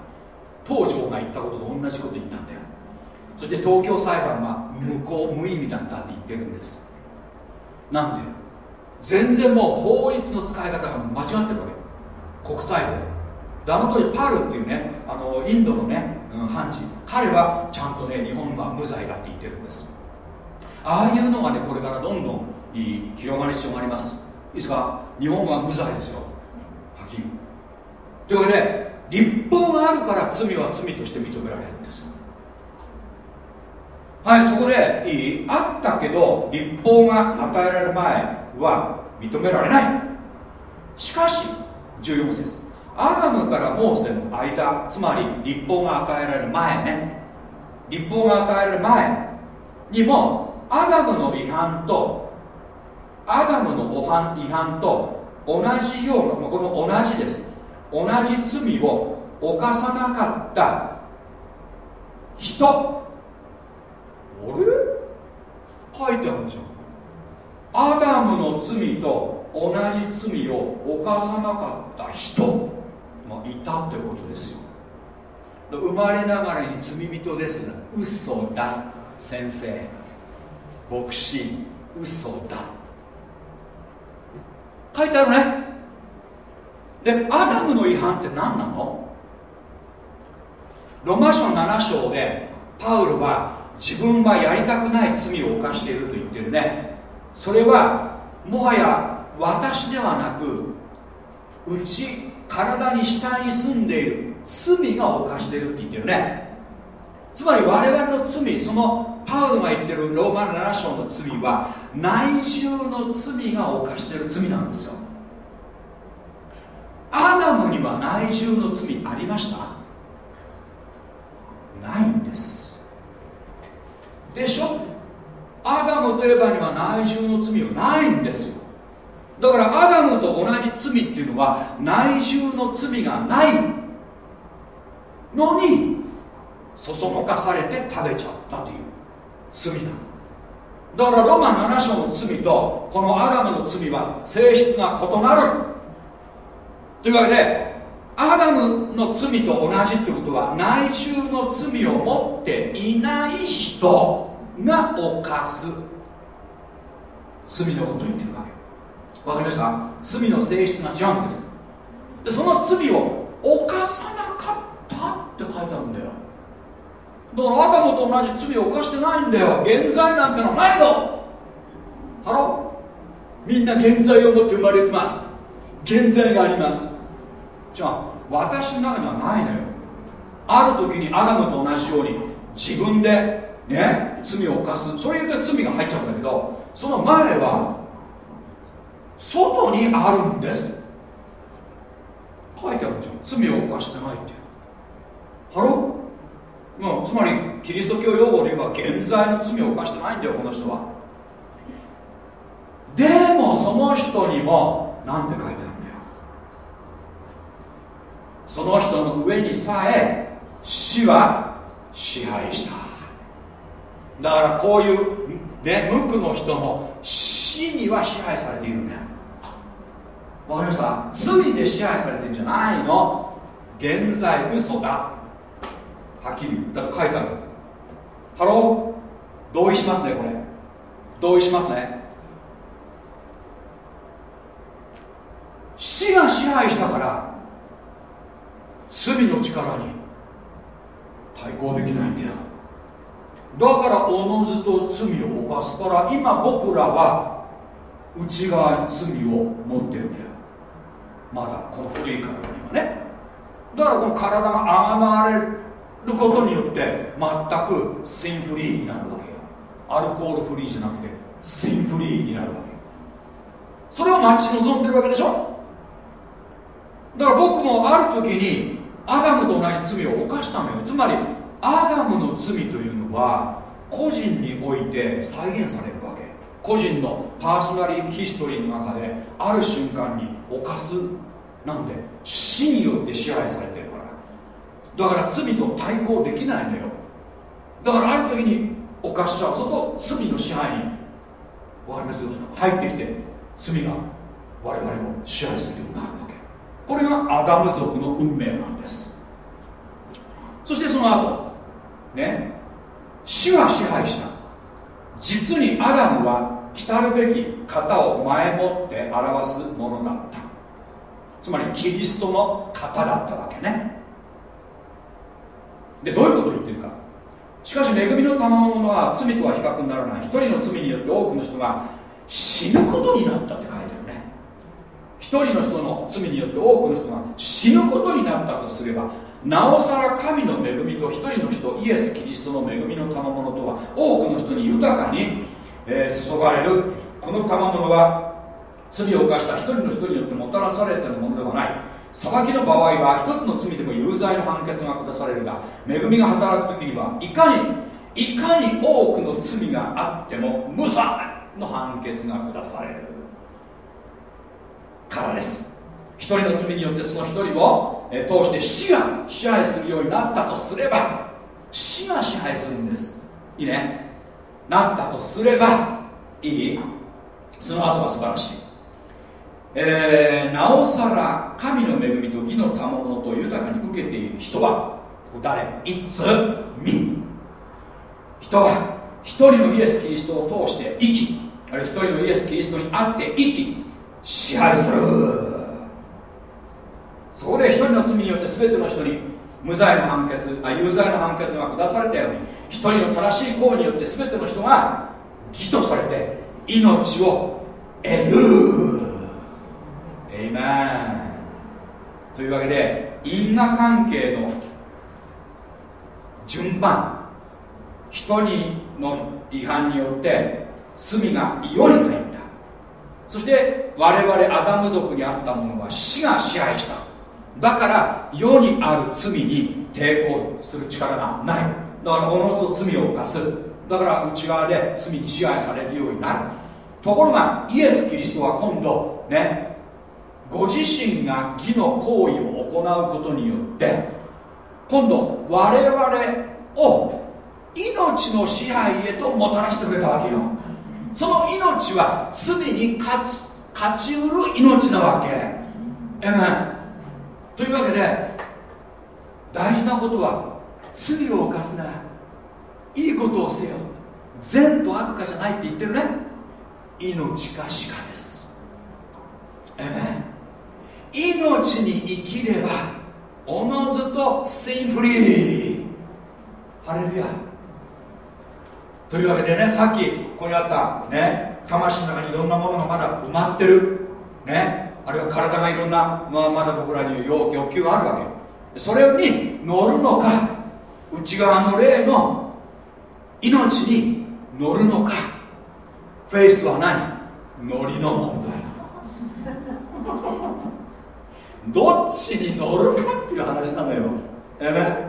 東条が言ったことと同じこと言ったんだよ。そして東京裁判は無効無意味だったって言ってるんです。なんで全然もう法律の使い方が間違ってるわけ。国際法。であの当時パルっていうねあのインドのね、うん、判事。彼はちゃんとね日本は無罪だって言ってるんです。ああいうのがねこれからどんどん広がり必要があります。いいですか？日本は無罪ですよ。はっきりというわけで立法があるから罪は罪として認められるんです。はいそこでいい。あったけど立法が与えられる前は認められない。しかし14節。アダムからモーセの間つまり立法が与えられる前ね。立法が与えられる前にもアダムの違反とアダムの違反と同じようなこの同じです。同じ罪を犯さなかった人。あれ？書いてあるんですよアダムの罪と同じ罪を犯さなかった人。もいたってことですよ。生まれながらに罪人ですが嘘だ。先生。牧師。嘘だ。書いてあるね。でアダムの違反って何なの？ロマ書7章でパウロは自分はやりたくない罪を犯していると言ってるね。それはもはや私ではなくうち体に死体に住んでいる罪が犯しているって言ってるね。つまり我々の罪そのパウロが言ってるローマ7章の罪は内住の罪が犯してる罪なんですよ。アダムには内住の罪ありました？ないんです。でしょ？アダムとエバには内住の罪はないんですよ。だからアダムと同じ罪っていうのは内住の罪がないのにそそのかされて食べちゃったという罪なの。だからロマン7章の罪とこのアダムの罪は性質が異なる。というわけでアダムの罪と同じってことは内住の罪を持っていない人が犯す罪のことを言ってるわけ。わかりました？罪の性質が違うんです。でその罪を犯さなかったって書いてあるんだよ。だからアダムと同じ罪を犯してないんだよ。現在なんてのはないの。ハロみんな現在を持って生まれてます。現在があります。じゃあ私の中にはないのよ。ある時にアダムと同じように自分でね罪を犯す。それ言って罪が入っちゃうんだけどその前は外にあるんです。書いてあるじゃん罪を犯してないって。ハロまあ、つまりキリスト教用語で言えば現在の罪を犯してないんだよこの人は。でもその人にも何て書いてあるんだよ。その人の上にさえ死は支配した。だからこういうね無垢の人も死には支配されているんだよ。わかりました？罪で支配されてるんじゃないの。原罪嘘だ。はっきり言う。だから書いてある Hello？同意しますねこれ。同意しますね。死が支配したから罪の力に対抗できないんだよ。だからおのずと罪を犯すから今僕らは内側に罪を持ってるんだよ。まだこの古い体にはね。だからこの体があがまれる。ることによって全くシンフリーになるわけよ。アルコールフリーじゃなくてシンフリーになるわけそれを待ち望んでるわけでしょ？だから僕もある時にアダムと同じ罪を犯したのよ。つまりアダムの罪というのは個人において再現されるわけ。個人のパーソナリヒストリーの中である瞬間に犯す。なんで死によって支配されてる。だから罪と対抗できないのよ。だからある時に犯しちゃうそと罪の支配にわかります入ってきて罪が我々を支配するようになるわけ。これがアダム族の運命なんです。そしてその後ね死は支配した実にアダムは来たるべき型を前もって表すものだった。つまりキリストの型だったわけね。でどういうことを言ってるか。しかし恵みの賜物は罪とは比較にならない。一人の罪によって多くの人が死ぬことになったって書いてるね。一人の人の罪によって多くの人が死ぬことになったとすればなおさら神の恵みと一人の人イエス・キリストの恵みの賜物とは多くの人に豊かに、えー、注がれる。この賜物は罪を犯した一人の人によってもたらされているものではない。裁きの場合は一つの罪でも有罪の判決が下されるが恵みが働く時にはいかにいかに多くの罪があっても無罪の判決が下される。からです。一人の罪によってその一人を、通して死が支配するようになったとすれば死が支配するんです。いいね。なったとすればいい。その後が素晴らしい、えー、なおさら神の恵みと義の賜物と豊かに受けている人は誰？いつ？み。人は一人のイエス・キリストを通して生きあるいは一人のイエス・キリストにあって生き支配する。そこで一人の罪によって全ての人に無罪の判決あ有罪の判決が下されたように一人の正しい行為によって全ての人が義とされて命を得る。エイメンというわけで因果関係の順番。人にの違反によって罪が世に入った。そして我々アダム族にあったものは死が支配した。だから世にある罪に抵抗する力がない。だからおのずと罪を犯す。だから内側で罪に支配されるようになる。ところがイエス・キリストは今度ねご自身が義の行為を行うことによって今度我々を命の支配へともたらしてくれたわけよ。その命は罪に勝ち勝ちうる命なわけ。えめというわけで大事なことは罪を犯すないいことをせよ。善と悪かじゃないって言ってるね。命か死かです。えめ命に生きればおのずとセインフリー。ハレルヤ。というわけでねさっきここにあったね魂の中にいろんなものがまだ埋まってる。ね。あるいは体がいろんな、まあ、まだ僕らに欲求があるわけ。それに乗るのか内側の霊の命に乗るのか。フェイスは何？乗りの問題。どっちに乗るかっていう話なのよ。えめ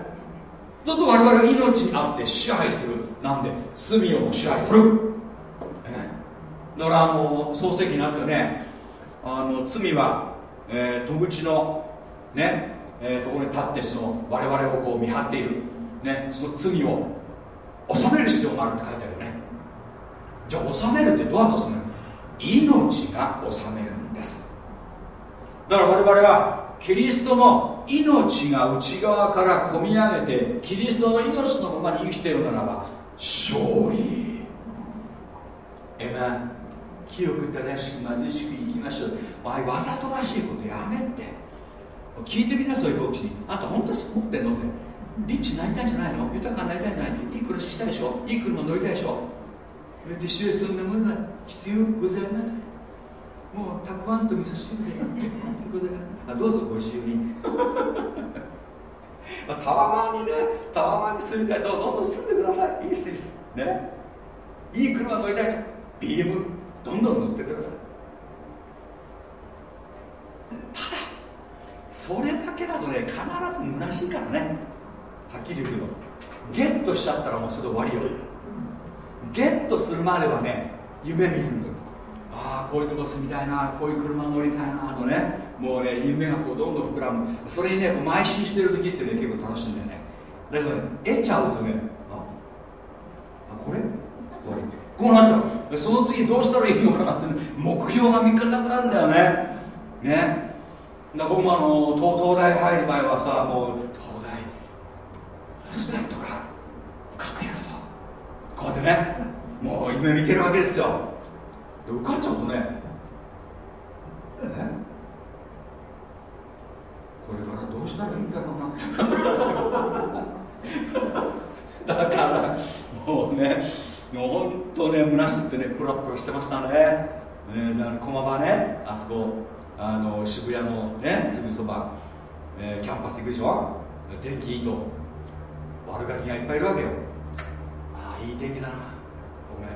ちょっと我々命にあって支配する。なんで罪をも支配する。だからあの創世記にあったよね。あの罪は、えー、戸口のね、えー、ところに立ってその我々をこう見張っている、ね、その罪を収める必要があるって書いてあるよね。じゃあ収めるってどうやって収める命が収める。だから我々はキリストの命が内側から込み上げてキリストの命のままに生きているならば勝利。えま清く正しく貧しく生きましょう。あわざとらしいことやめて。聞いてみなそういう牧師に。あんた本当にそう思ってんの？ってリッチになりたいんじゃないの？豊かになりたいんじゃない？のいい暮らししたいでしょ？いい車乗りたいでしょ？で主へそんなものは必要ございませんもうたくあんと味噌汁で結婚ということであどうぞご一緒に、タワマンにねタワマンに住みたいとどんどん住んでください。いいですいいです。ね。いい車乗りたい人。BM どんどん乗ってください。ただそれだけだとね必ず虚しいからね。はっきり言うけどゲットしちゃったらもうそれで終わりよ。ゲットするまではね夢見るんだああこういうとこ住みたいなこういう車乗りたいなとねもうね夢がこうどんどん膨らむ。それにねこう邁進してる時ってね結構楽しいんだよね。だけどね得ちゃうとねああこれ？これこうなっちゃう。その次どうしたらいいのかなって、ね、目標が見つかなくなるんだよね。ね。だ僕もあの東東大入る前はさもう東大なんとか受かってやるぞこうやってねもう夢見てるわけですよ。受かっちゃうとね。これからどうしたらいいんだろうな。だからもうねもう本当ね虚しくてねプラプラしてましたね。ねだから駒場ねあそこあの渋谷のねすぐそば、えー、キャンパス行くでしょ？天気いいと。悪ガキがいっぱいいるわけよ。ああいい天気だなごめん。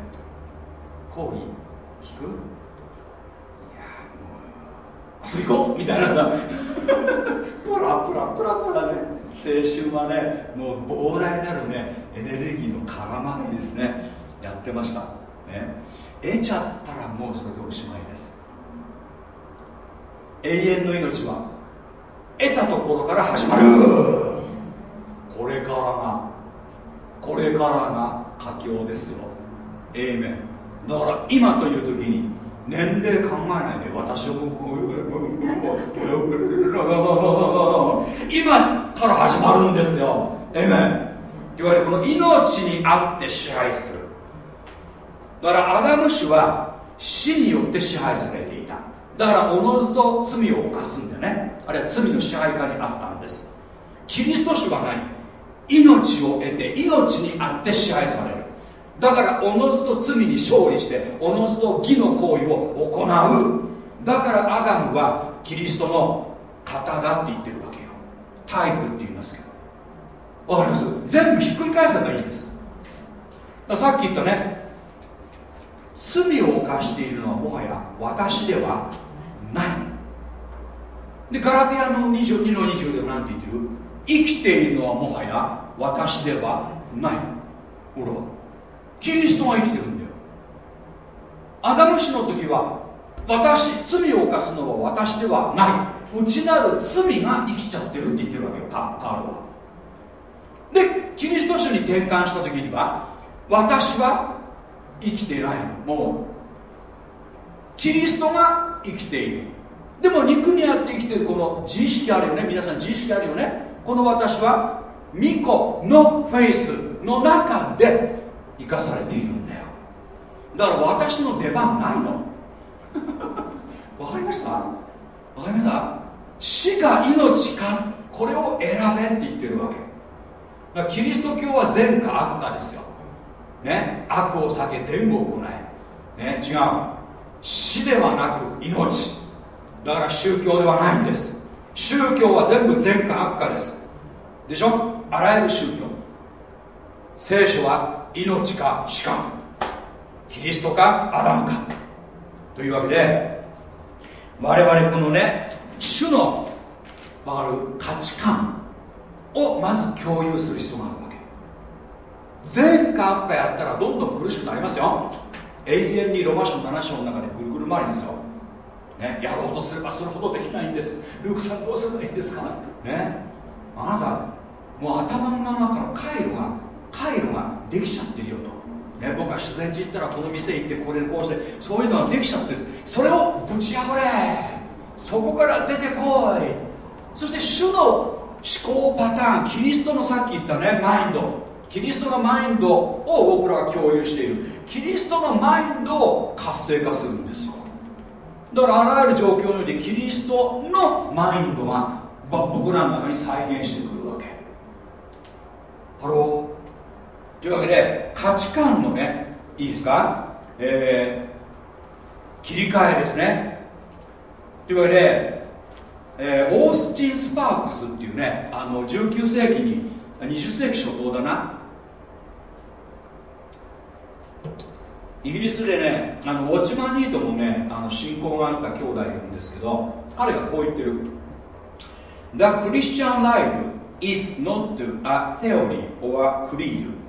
講義。聞く？いやもう遊び行こうみたいな。プラプラプラプラね。青春はねもう膨大なるねエネルギーの空回りですね。やってました。ね。得ちゃったらもうそれでおしまいです。永遠の命は得たところから始まる。これからがこれからが佳境ですよ。エイメンだから今という時に年齢考えないで私はもうこう今から始まるんですよえめいわゆるこの命にあって支配するだからアダム氏は死によって支配されていただからおのずと罪を犯すんだよねあるいは罪の支配下にあったんですキリスト主は何命を得て命にあって支配されるだからおのずと罪に勝利しておのずと義の行為を行う。だからアダムはキリストの型だって言ってるわけよ。タイプって言いますけど。わかります？全部ひっくり返せばいいんです。さっき言ったね。罪を犯しているのはもはや私ではない。でガラテアの22の20では何て言ってる？生きているのはもはや私ではない。ほらキリストが生きてるんだよ。アダム氏の時は私罪を犯すのは私ではない。内なる罪が生きちゃってるって言ってるわけよパパールは。でキリスト種に転換した時には私は生きてないの。もうキリストが生きている。でも肉にあって生きてるこの自意識あるよね。皆さん自意識あるよね。この私は巫女のフェイスの中で生かされているんだよ。だから私の出番ないの。わかりました？わかりました？死か命かこれを選べって言ってるわけ。キリスト教は善か悪かですよ。ね？悪を避け善を行え、ね、違う。死ではなく命。だから宗教ではないんです。宗教は全部善か悪かです。でしょ？あらゆる宗教。聖書は命か死か。キリストかアダムか。というわけで我々このね主の分かる価値観をまず共有する必要があるわけ。善か悪かやったらどんどん苦しくなりますよ。永遠にロマ書7章の中でぐるぐる回りですよ、ね、やろうとすればするほどできないんです。ルークさんどうすればいいんですか？ね。あなたもう頭の中の回路が回路ができちゃってるよと、ね、僕は自然寺行ったらこの店行ってこれでこうしてそういうのができちゃってる。それをぶち破れ。そこから出てこい。そして主の思考パターンキリストのさっき言ったねマインド。キリストのマインドを僕らが共有している。キリストのマインドを活性化するんですよ。だからあらゆる状況においてキリストのマインドが僕らの中に再現してくるわけ。 Hello。というわけで価値観のねいいですか？えー、切り替えですね。というわけで、えー、オースティン・スパークスっていうねあの19世紀に20世紀初頭だな。イギリスでねあのウォッチマン・ニートもねあの信仰があった兄弟いるんですけど彼がこう言ってる。The Christian life is not a theory or a creed.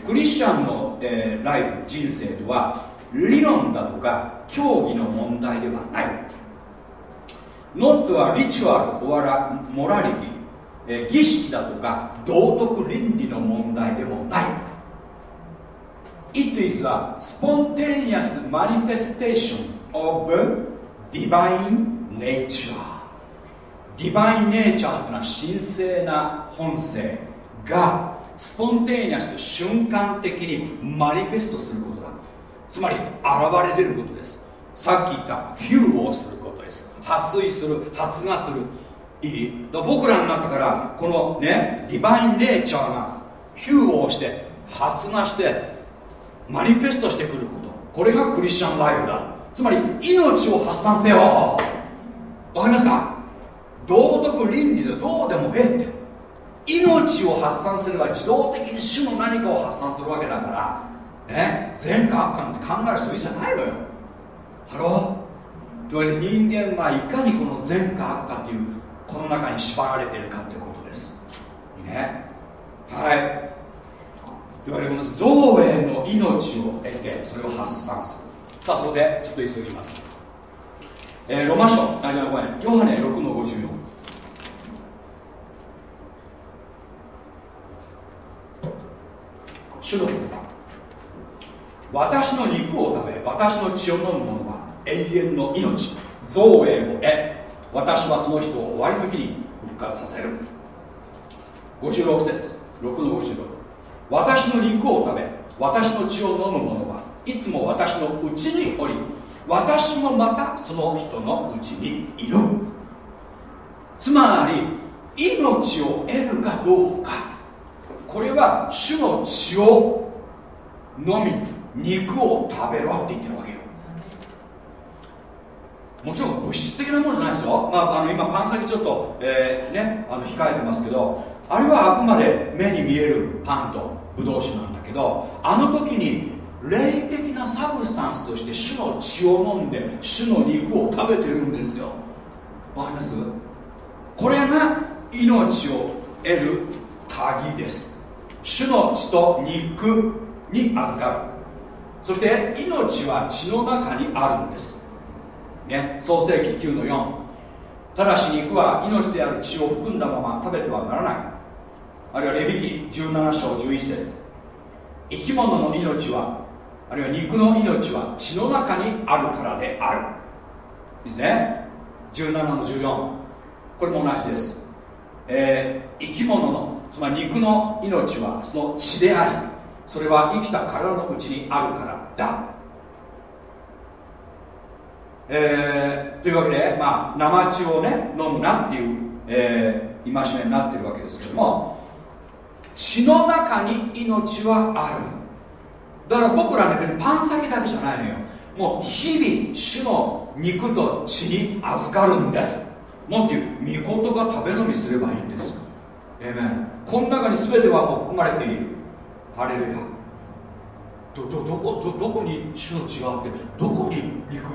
クリスチャンの、えー、ライフ人生とは理論だとか教義の問題ではない。not a ritual or a morality え儀式だとか道徳倫理の問題でもない。It is a spontaneous manifestation of divine nature. ディバインネイチャーというのは神聖な本性がスポンテーニアス瞬間的にマニフェストすることだ。つまり現れ出ることです。さっき言ったフューをすることです。発水する発芽する。いい。僕らの中からこのねディバインネイチャーがヒューをして発芽して manifest してくること。これがクリスチャンライフだ。つまり命を発散せよ。わかりますか？道徳倫理でどうでもええって。命を発散すれば自動的に主の何かを発散するわけだからね善か悪かなんて考える人いじゃないのよ。 Hello？というわけで人間はいかにこの善か悪かっていうこの中に縛られているかということです。いいね？はい。というわけでこの造営の命を得てそれを発散する。さあそこでちょっと急ぎます、えー、ロマ書あごめんヨハネ6の54主の言葉私の肉を食べ私の血を飲む者は永遠の命造営を得私はその人を終わりの日に復活させる。56節6の56私の肉を食べ私の血を飲む者はいつも私のうちにおり私もまたその人のうちにいる。つまり命を得るかどうか。これは主の血を飲み肉を食べろって言ってるわけよ。もちろん物質的なものじゃないですよ、まあ、あの今パン先ちょっと、えー、ね、あの控えてますけどあれはあくまで目に見えるパンとブドウ酒なんだけどあの時に霊的なサブスタンスとして主の血を飲んで主の肉を食べてるんですよ。わかります？これが命を得る鍵です。主の血と肉に預かる。そして命は血の中にあるんです。ね創世紀9の4ただし肉は命である血を含んだまま食べてはならない。あるいはレビキ17章11節。生き物の命はあるいは肉の命は血の中にあるからである。いいですね。17の14これも同じです、えー、生き物のつまり肉の命はその血でありそれは生きた体のうちにあるからだ。えー、というわけで、まあ、生血をね飲むなっていう、えー、戒めになってるわけですけども血の中に命はある。だから僕らねパン先だけじゃないのよ。もう日々主の肉と血に預かるんです。もっと言う御言葉食べ飲みすればいいんですえめこの中に全てはもう含まれている。ハレルヤ。どどどこどどこに主の血があってどこに肉が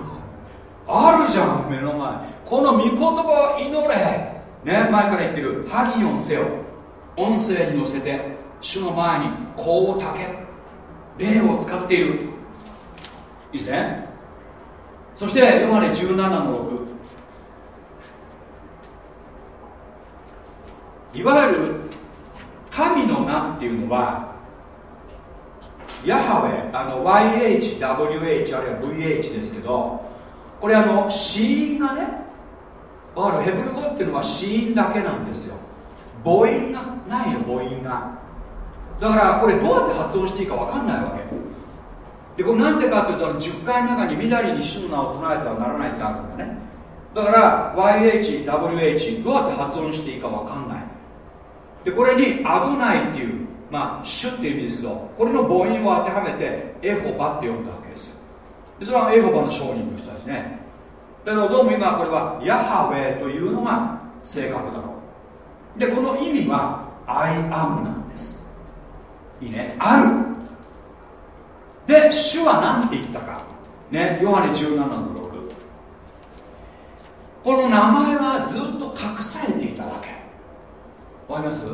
あるじゃん目の前。この御言葉を祈れ。ね前から言ってる。ハギオンせよ。音声に乗せて主の前に香をたけ霊を使っている。いいですね。そしてヨハネ17の6いわゆる神の名っていうのはヤハウェあの YHWH あるいは VH ですけどこれあの死因がねあるヘブル語っていうのは死因だけなんですよ。母音がないの母音が。だからこれどうやって発音していいか分かんないわけ。でこれなんでかっていうと10回の中にみだりに主の名を唱えてはならないってあるんだね。だから YHWH どうやって発音していいか分かんない。でこれに危ないっていうまあ主っていう意味ですけどこれの母音を当てはめてエホバって呼んだわけですよ。でそれはエホバの商人の人たちね。だけどどうも今これはヤハウェというのが正確だろう。でこの意味は I am なんです。いいね。ある。で主は何て言ったか。ねヨハネ17の6この名前はずっと隠されていたわけ。わかります？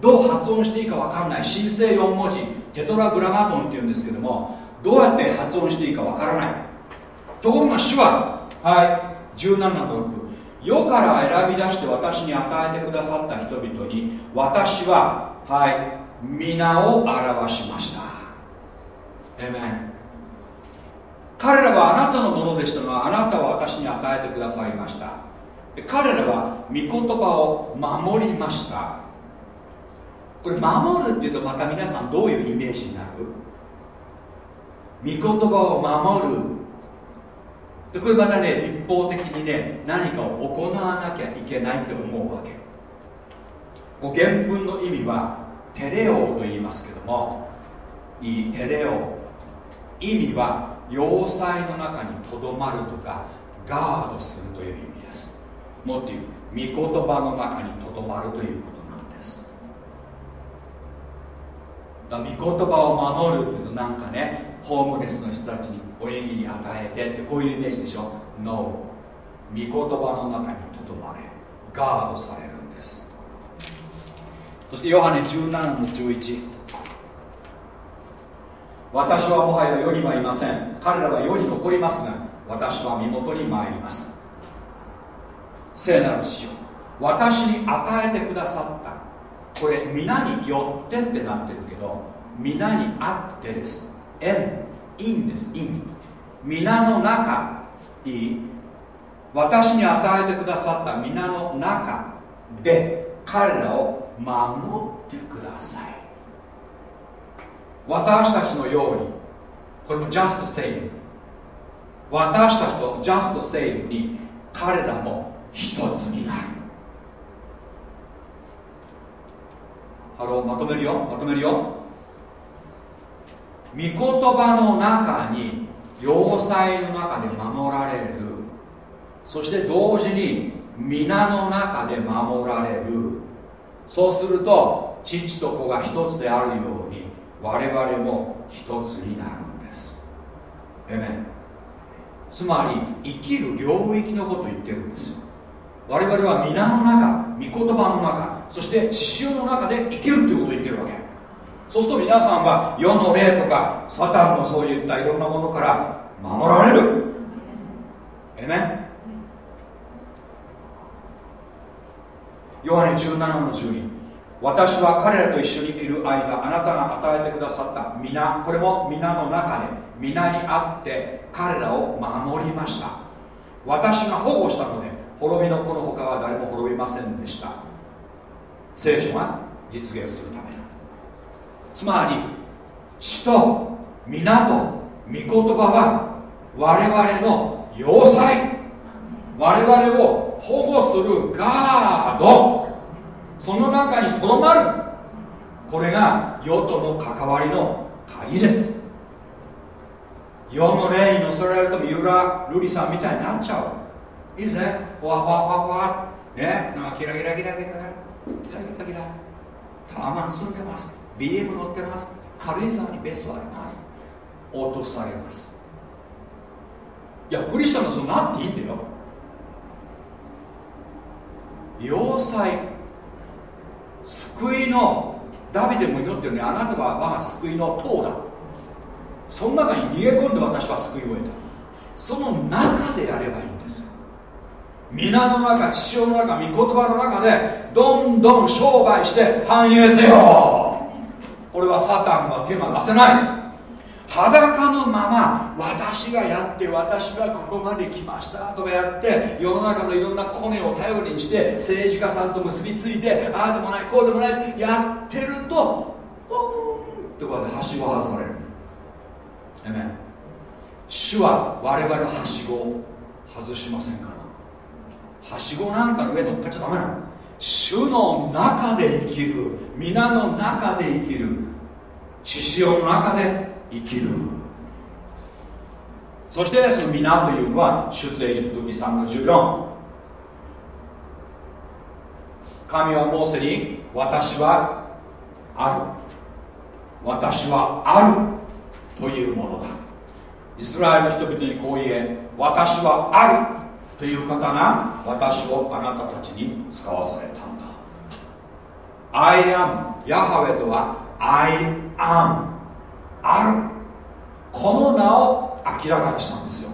どう発音していいか分かんない。神聖4文字。テトラグラマトンっていうんですけどもどうやって発音していいかわからない。ところが主ははい。17の6世から選び出して私に与えてくださった人々に私ははい皆を表しました。えめ彼らはあなたのものでしたがあなたは私に与えてくださいました。彼らは御言葉を守りました。これ守るっていうとまた皆さんどういうイメージになる？御言葉を守る。でこれまたね立法的にね何かを行わなきゃいけないって思うわけ。こう原文の意味はテレオと言いますけどもいいテレオ。意味は要塞の中にとどまるとかガードするという意味です。もっと言う御言葉の中にとどまるということなんです。だ御言葉を守るっていうとなんかねホームレスの人たちにおにぎり与えてってこういうイメージでしょ？No 御言葉の中にとどまれガードされるんです。そしてヨハネ17の11私はもはや世にはいません。彼らは世に残りますが私は身元に参ります。聖なる父よ。私に与えてくださった。これ皆によってってなってるけど皆にあってです。縁因です。因。皆の中いい私に与えてくださった。皆の中で彼らを守ってください。私たちのようにこれもジャストセイブ私たちとジャストセイブに彼らも一つになる。あのまとめるよ。まとめるよ。御言葉の中に要塞の中で守られる。そして同時に皆の中で守られる。そうすると父と子が一つであるように我々も一つになるんです。えめつまり生きる領域のことを言ってるんですよ。我々は皆の中御言葉の中そして血潮の中で生きるということを言ってるわけ。そうすると皆さんは世の霊とかサタンのそういったいろんなものから守られる。えめヨハネ17の12私は彼らと一緒にいる間あなたが与えてくださった皆これも皆の中で皆にあって彼らを守りました。私が保護したので滅びの子の他は誰も滅びませんでした。聖書が実現するためだ。つまり死と皆と御言葉は我々の要塞。我々を保護するガード。その中にとどまる。これが世との関わりの鍵です。世の霊に乗せられると三浦瑠麗さんみたいになっちゃう。いいですね。ふわふわふわふわ。ね。なんかキラキラキラキラキラ。キラキラキラ。タワマン住んでます。BM 乗ってます。軽井沢に別荘あります。落とされます。いやクリスチャンのそうなっていいんだよ。要塞救いのダビデも祈ってるね。あなたは我が救いの塔だ。その中に逃げ込んで私は救いを得た。その中でやればいいんです皆の中父親の中御言葉の中でどんどん商売して繁栄せよ。これはサタンは手が出せない。裸のまま私がやって私がここまで来ましたとかやって世の中のいろんなコネを頼りにして政治家さんと結びついてああでもないこうでもないやってるとポンってこうやってはしご外される。えめ主は我々のはしごを外しませんから。はしごなんかの上に乗っかっちゃダメなの主の中で生きる皆の中で生きる。獅子王の中で生きる。そしてその皆というのは出エジプト記3の14神はモーセに私はある。私はあるというものだ。イスラエルの人々にこう言え私はある。という方が私をあなたたちに使わされたんだ。I am ヤハウェとは I am ある。この名を明らかにしたんですよ。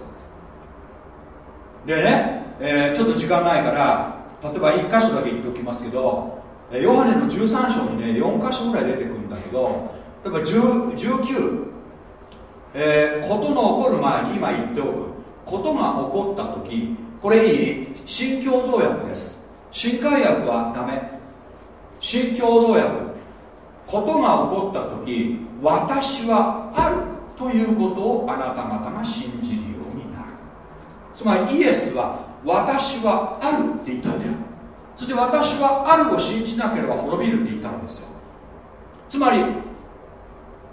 でね、えー、ちょっと時間ないから例えば1箇所だけ言っておきますけどヨハネの13章にね4箇所ぐらい出てくるんだけど例えば19、えー、ことの起こる前に今言っておく。ことが起こった時これいい。新共同訳です。新海訳はダメ。新共同訳ことが起こった時私はあるということをあなた方が信じるようになる。つまりイエスは私はあるって言ったんだよ。そして私はあるを信じなければ滅びるって言ったんですよ。つまり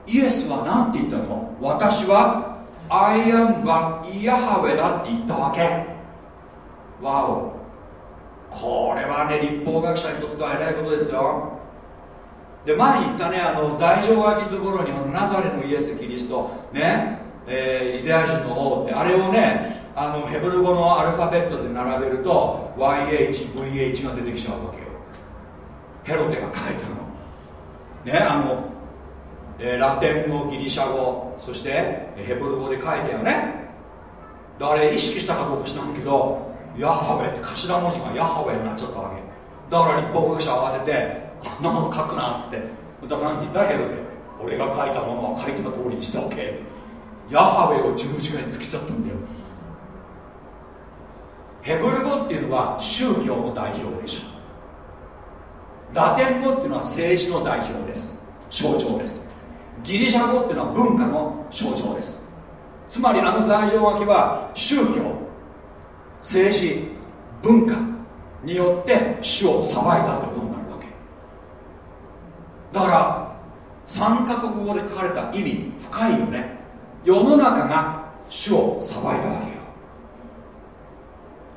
イエスは何て言ったの？私はアイアンはヤハウェだって言ったわけ。わお。これはね立法学者にとっては偉いことですよ。で前に言ったねあの罪状がきのところにナザレのイエス・キリストね、えー、ユダヤ人の王ってあれをねあのヘブル語のアルファベットで並べると YHVH が出てきちゃうわけよ。ヘロテが書いたの。ねあの、えー、ラテン語ギリシャ語そしてヘブル語で書いたよね。だから意識したかどうか知らんけどヤハウェって頭文字がヤハウェになっちゃったわけ。だから立法学者慌ててあんなもの書くなって。だから何て言ったらヘロで俺が書いたものは書いてた通りにしたわけ。ヤハウェを十字架につけちゃったんだよ。ヘブル語っていうのは宗教の代表でしょ。ラテン語っていうのは政治の代表です。象徴です。ギリシャ語っていうのは文化の象徴です。つまりあの罪状書きは宗教。政治文化によって主を裁いたということになるわけ。だから三カ国語で書かれた意味深いよね。世の中が主を裁いたわ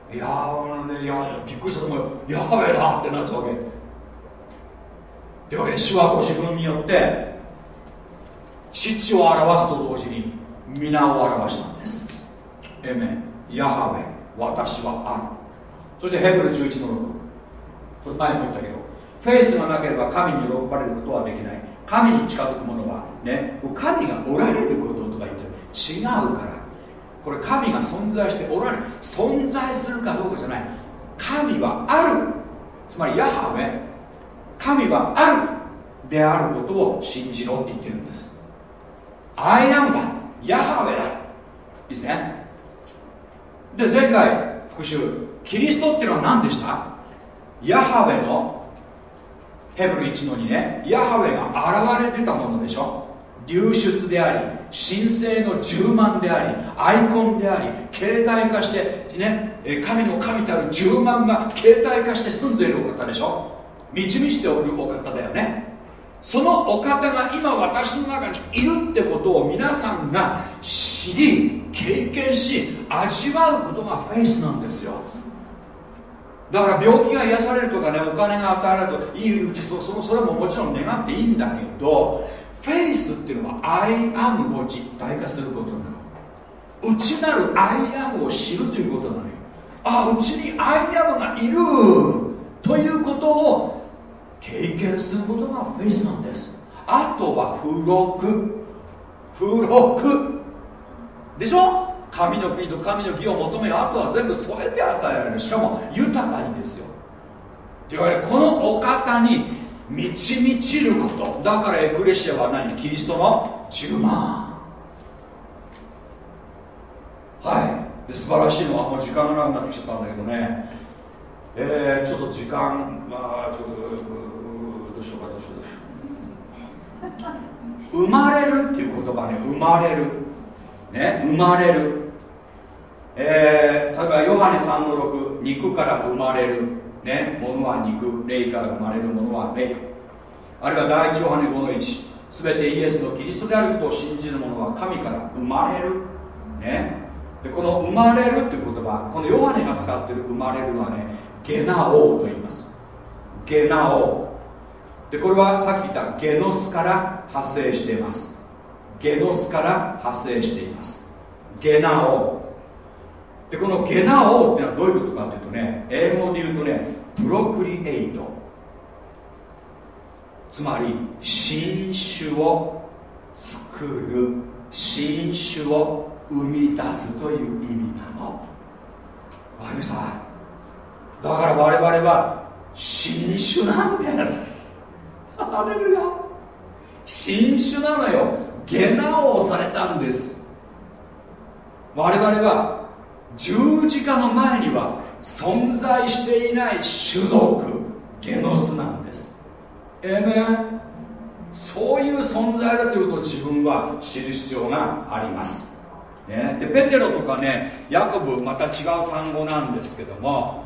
けよ。いやー、ね、いやびっくりしたと思うよ。やべえなってなっちゃうわけ。というわけで主はご自分によって父を表すと同時に皆を表したんです。エメヤハウェ私はある。そしてヘブル11の6これ前も言ったけどフェイスがなければ神に喜ばれることはできない。神に近づく者はね神がおられることとか言ってる。違うから。これ神が存在しておられる。存在するかどうかじゃない。神はある。つまりヤハウェ。神はあるであることを信じろって言ってるんです。アイアムだヤハウェだいいですね。で前回復習キリストっていうのは何でした？ヤハウェのヘブル1の2ね。ヤハウェが現れてたものでしょ。流出であり神聖の充満でありアイコンであり形態化してね神の神たる充満が形態化して住んでいるお方でしょ。満ち満ちておるお方だよね。そのお方が今私の中にいるってことを皆さんが知り経験し味わうことがフェイスなんですよ。だから病気が癒されるとかねお金が与えられるといいうちそそそれももちろん願っていいんだけどフェイスっていうのはアイアムを実体化することなの。内なる I am を知るということなのよ。あうちに I am がいるということを経験することがフェイスなんです。あとは付録。付録。でしょ？神の国と神の義を求めるあとは全部添えて与えられる。しかも豊かにですよ。というわけでこのお方に満ち満ちること。だからエクレシアは何？キリストの10万。はい。で素晴らしいのはもう時間がなくなってきちゃったんだけどね。えー、ちょっと時間まあちょっとどうしようかどうしようどうしよう生まれるっていう言葉ね生まれるね生まれるえー、例えばヨハネ3の6肉から生まれるね、ものは肉、霊から生まれるものは霊。あるいは第一ヨハネ5の1、すべてイエスのキリストであることを信じる者は神から生まれる。ね。でこの生まれるっていう言葉、このヨハネが使ってる生まれるはね、ゲナオーと言います。ゲナオー。で、これはさっき言ったゲノスから派生しています。ゲノスから派生しています。ゲナオ。でこのゲナオってのはどういうことかっていうとね英語で言うとねプロクリエイトつまり新種を作る新種を生み出すという意味なのわかりました？だから我々は新種なんですハレルヤ新種なのよ。ゲナオをされたんです。我々は十字架の前には存在していない種族。ゲノスなんです。えめ、そういう存在だということを自分は知る必要があります、ね、でペテロとかねヤコブまた違う単語なんですけども、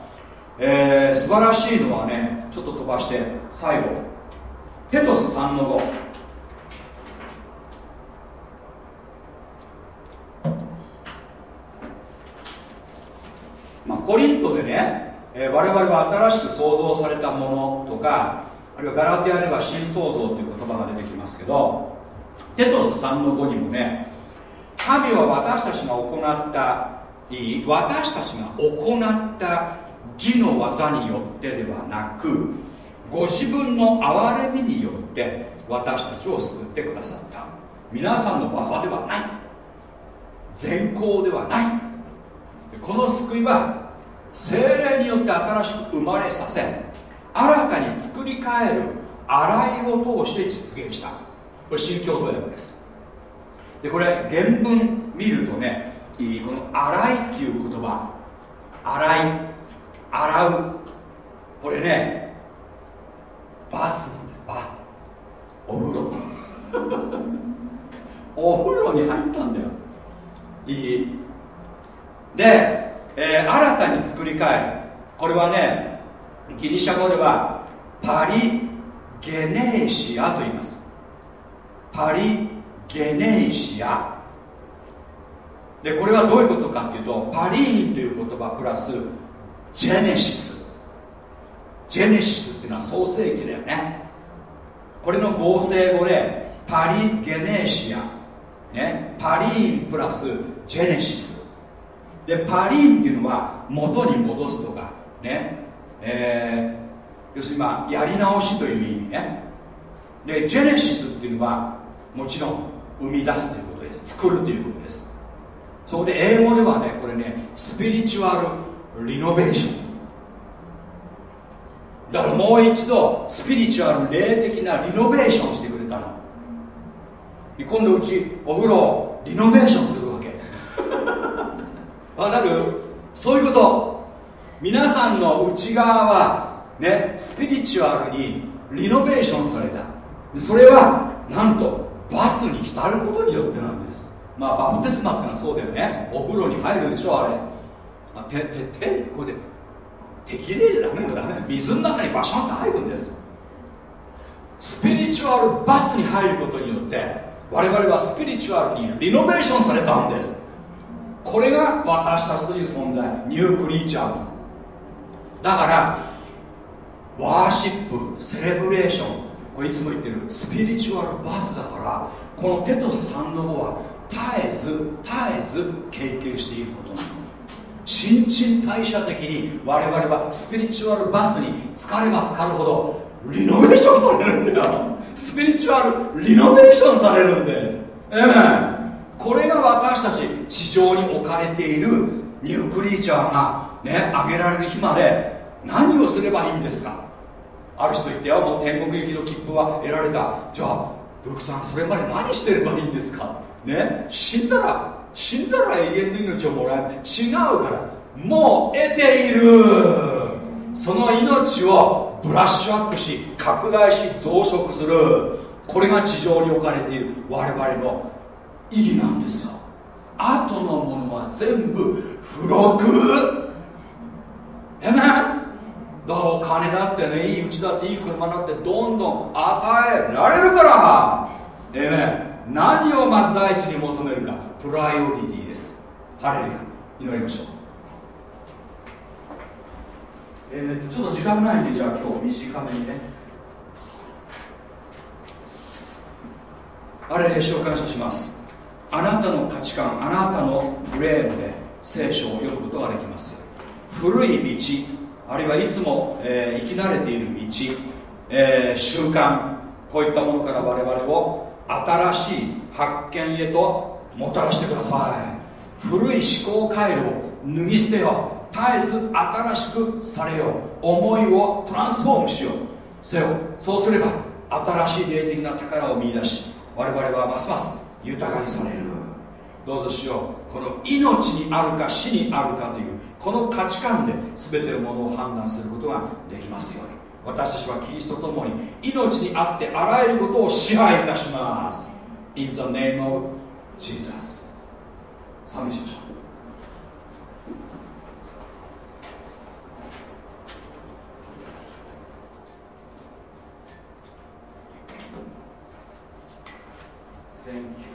えー、素晴らしいのはねちょっと飛ばして最後。テトス3の5まあ、コリントでね、えー、我々は新しく創造されたものとかあるいはガラティアでは新創造っていう言葉が出てきますけどテトス3の5にもね神は私たちが行った私たちが行った義の技によってではなくご自分の憐れみによって私たちを救ってくださった。皆さんの技ではない。善行ではない。この救いは精霊によって新しく生まれさせ新たに作り変える洗いを通して実現した。これ新共同訳です。でこれ原文見るとねこの「洗い」っていう言葉。洗い洗う。これねバスなんだよバお風呂。お風呂に入ったんだよ。いい？で、えー、新たに作り変え。これはねギリシャ語ではパリゲネーシアと言います。パリゲネーシア。でこれはどういうことかっていうとパリーンという言葉プラスジェネシス。ジェネシスっていうのは創世記だよね。これの合成語でパリゲネシア、ね、パリーンプラスジェネシス。でパリーンっていうのは元に戻すとか。ね。えー、要するにまあやり直しという意味ね。でジェネシスっていうのはもちろん生み出すということです。作るということです。そこで英語ではねこれねスピリチュアルリノベーションだからもう一度スピリチュアル霊的なリノベーションしてくれたの。今度うちお風呂をリノベーションするわけ。わかる？そういうこと。皆さんの内側はねスピリチュアルにリノベーションされた。それはなんとバスに浸ることによってなんです。まあバプテスマってのはそうだよね。お風呂に入るでしょあれ。あ手手手これで適齢じゃダメよダメ水の中にバシャンと入るんです。スピリチュアルバスに入ることによって我々はスピリチュアルにリノベーションされたんです。これが私たちという存在。ニュークリーチャーだからワーシップセレブレーション。これいつも言ってる。スピリチュアルバスだからこのテトスさんの方は絶えず絶えず経験していることなの新陳代謝的に我々はスピリチュアルバスに疲れば疲るほどリノベーションされるんだよ。スピリチュアルリノベーションされるんです。ええ。これが私たち地上に置かれているニュークリーチャーがねあげられる日まで何をすればいいんですか？ある人言ってよもう天国行きの切符は得られた。じゃあルークさんそれまで何してればいいんですか？ね？死んだら死んだら永遠の命をもらえ違うからもう得ている。その命をブラッシュアップし拡大し増殖する。これが地上に置かれている我々の意義なんですよ。後のものは全部付録。えめだかお金だってねいい家だっていい車だってどんどん与えられるから。えめ何をまず第一に求めるか。プライオリティです。ハレルヤ。祈りましょう。えー、ちょっと時間ないんでじゃあ今日短めにね。あれで紹介します。あなたの価値観あなたのフレームで聖書を読むことができます。古い道あるいはいつも、えー、生き慣れている道、えー、習慣こういったものから我々を新しい発見へともたらしてください。古い思考回路を脱ぎ捨てよ絶えず新しくされよう。思いをトランスフォームしよう。せよ。そうすれば新しい霊的な宝を見出し我々はますます豊かにされる。どうぞしよう。この命にあるか死にあるかというこの価値観で全てのものを判断することができますように。私たちはキリストと共に命にあってあらゆることを支配いたします。In the name of Jesus. 寂しいでしょ？Thank you,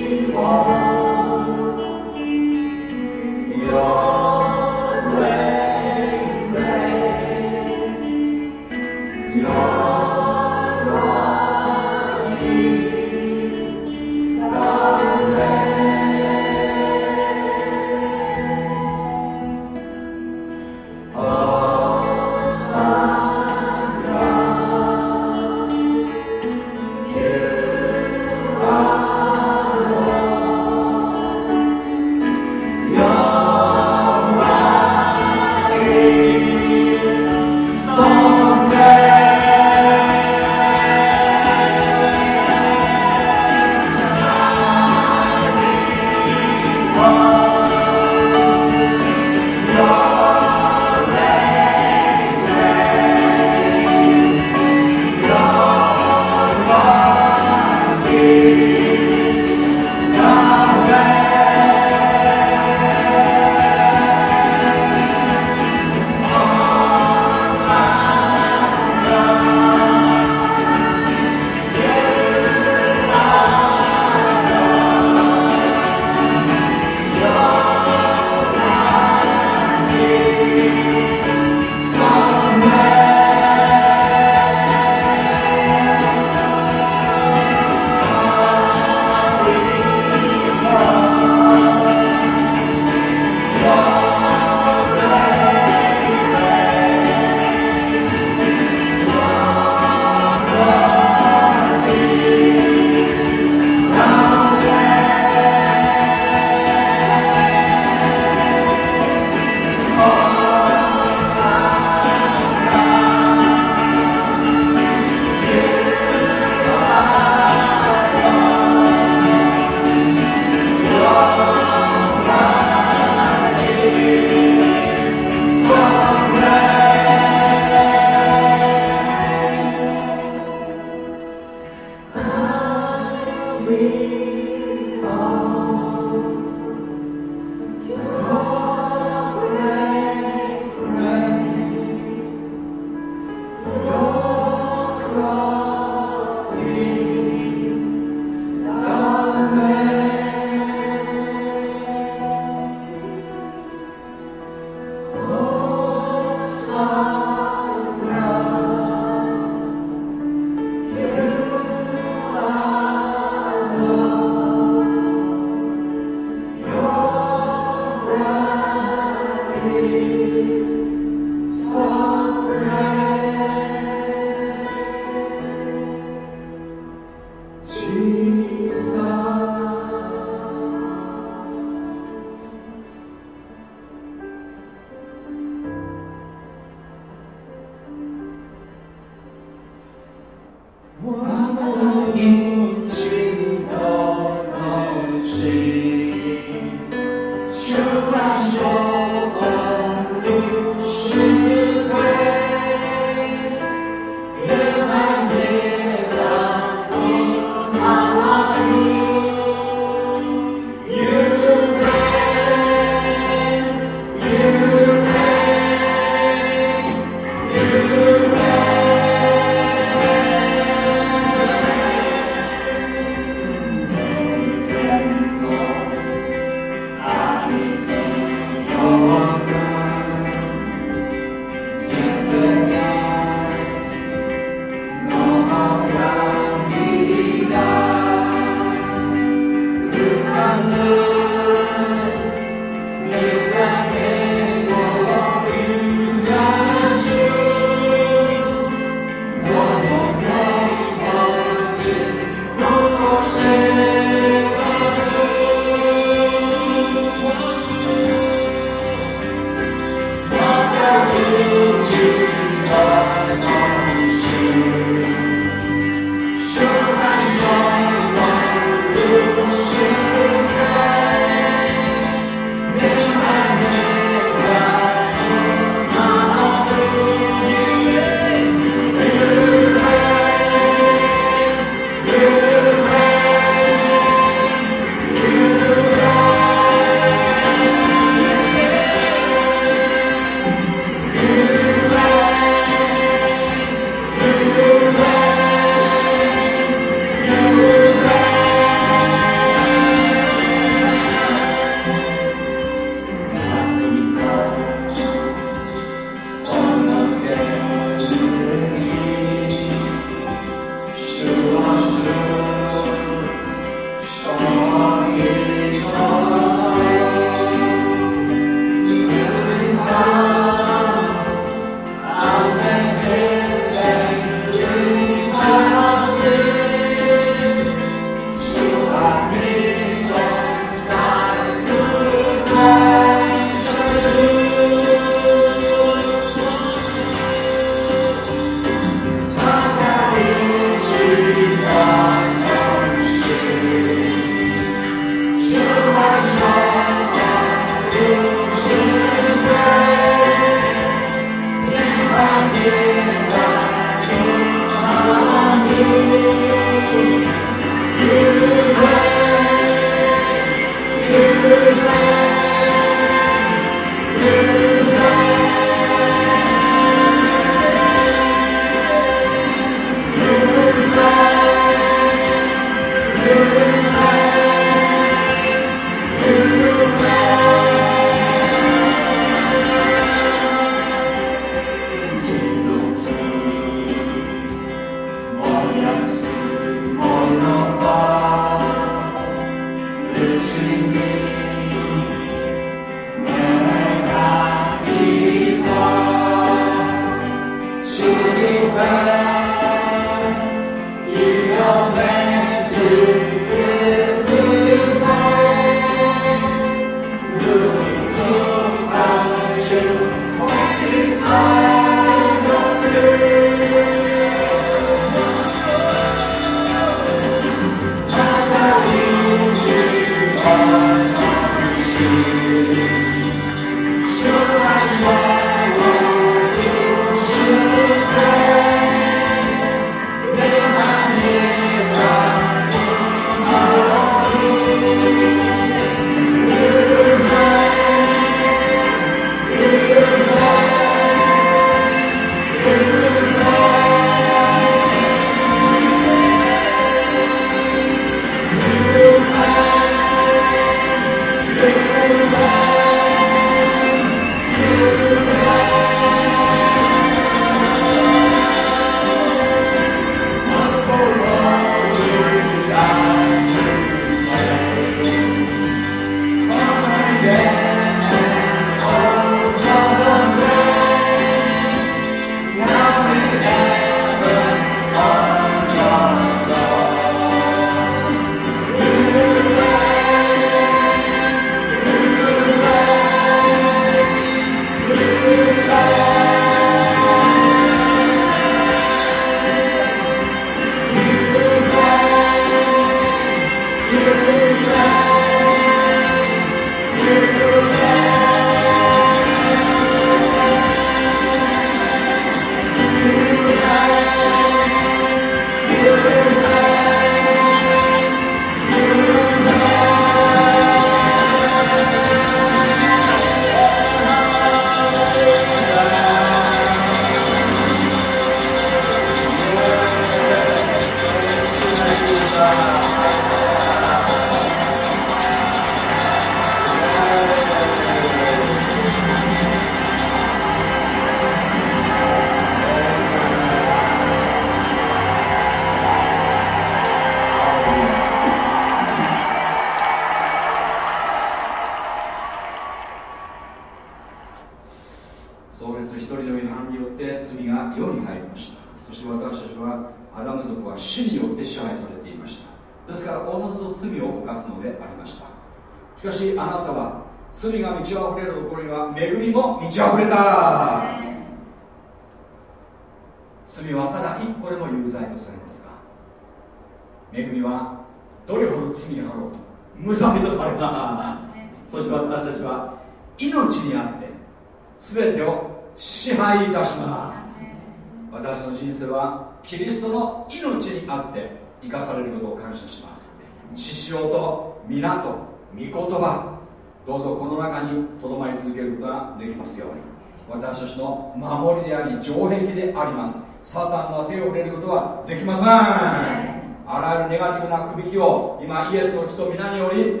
たちの守りであり城壁であります。サタンは手を触れることはできません。あらゆるネガティブなくびきを今イエスの血と皆により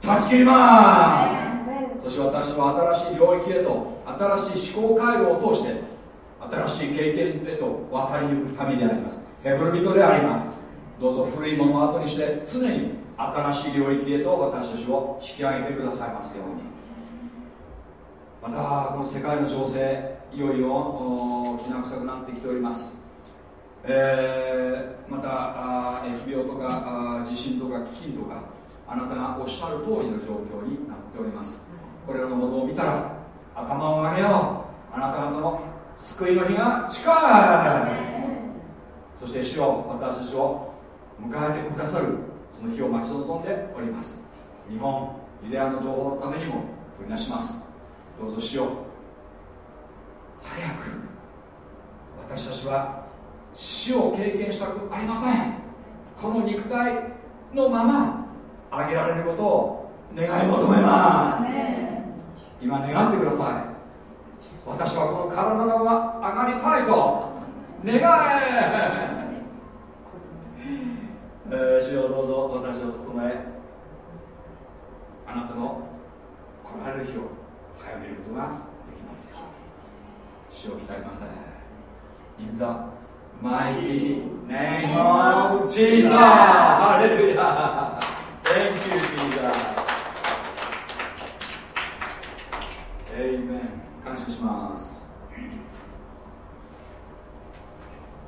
断ち切ります。そして私は新しい領域へと新しい思考回路を通して新しい経験へと渡り抜くためであります。ヘブル人であります。どうぞ古いものを後にして常に新しい領域へと私たちを引き上げてくださいますようにまたこの世界の情勢いよいよきな臭くなってきております。えー、また疫病とか地震とか飢饉とかあなたがおっしゃる通りの状況になっております。これらのものを見たら頭を上げよう。あなた方の救いの日が近い。そして主を私たちを迎えてくださる。その日を待ち望んでおります。日本ユダヤの同胞のためにも取りなします。どうぞ主を早く私たちは死を経験したくありません。この肉体のままあげられることを願い求めます。今願ってください。私はこの体のまま上がりたいと。願え。えー、主よどうぞ私を整え。あなたの来られる日を早めることができますよ主を鍛えますね In the mighty name of Jesus ハレルヤ Thank you Jesus Amen 感謝します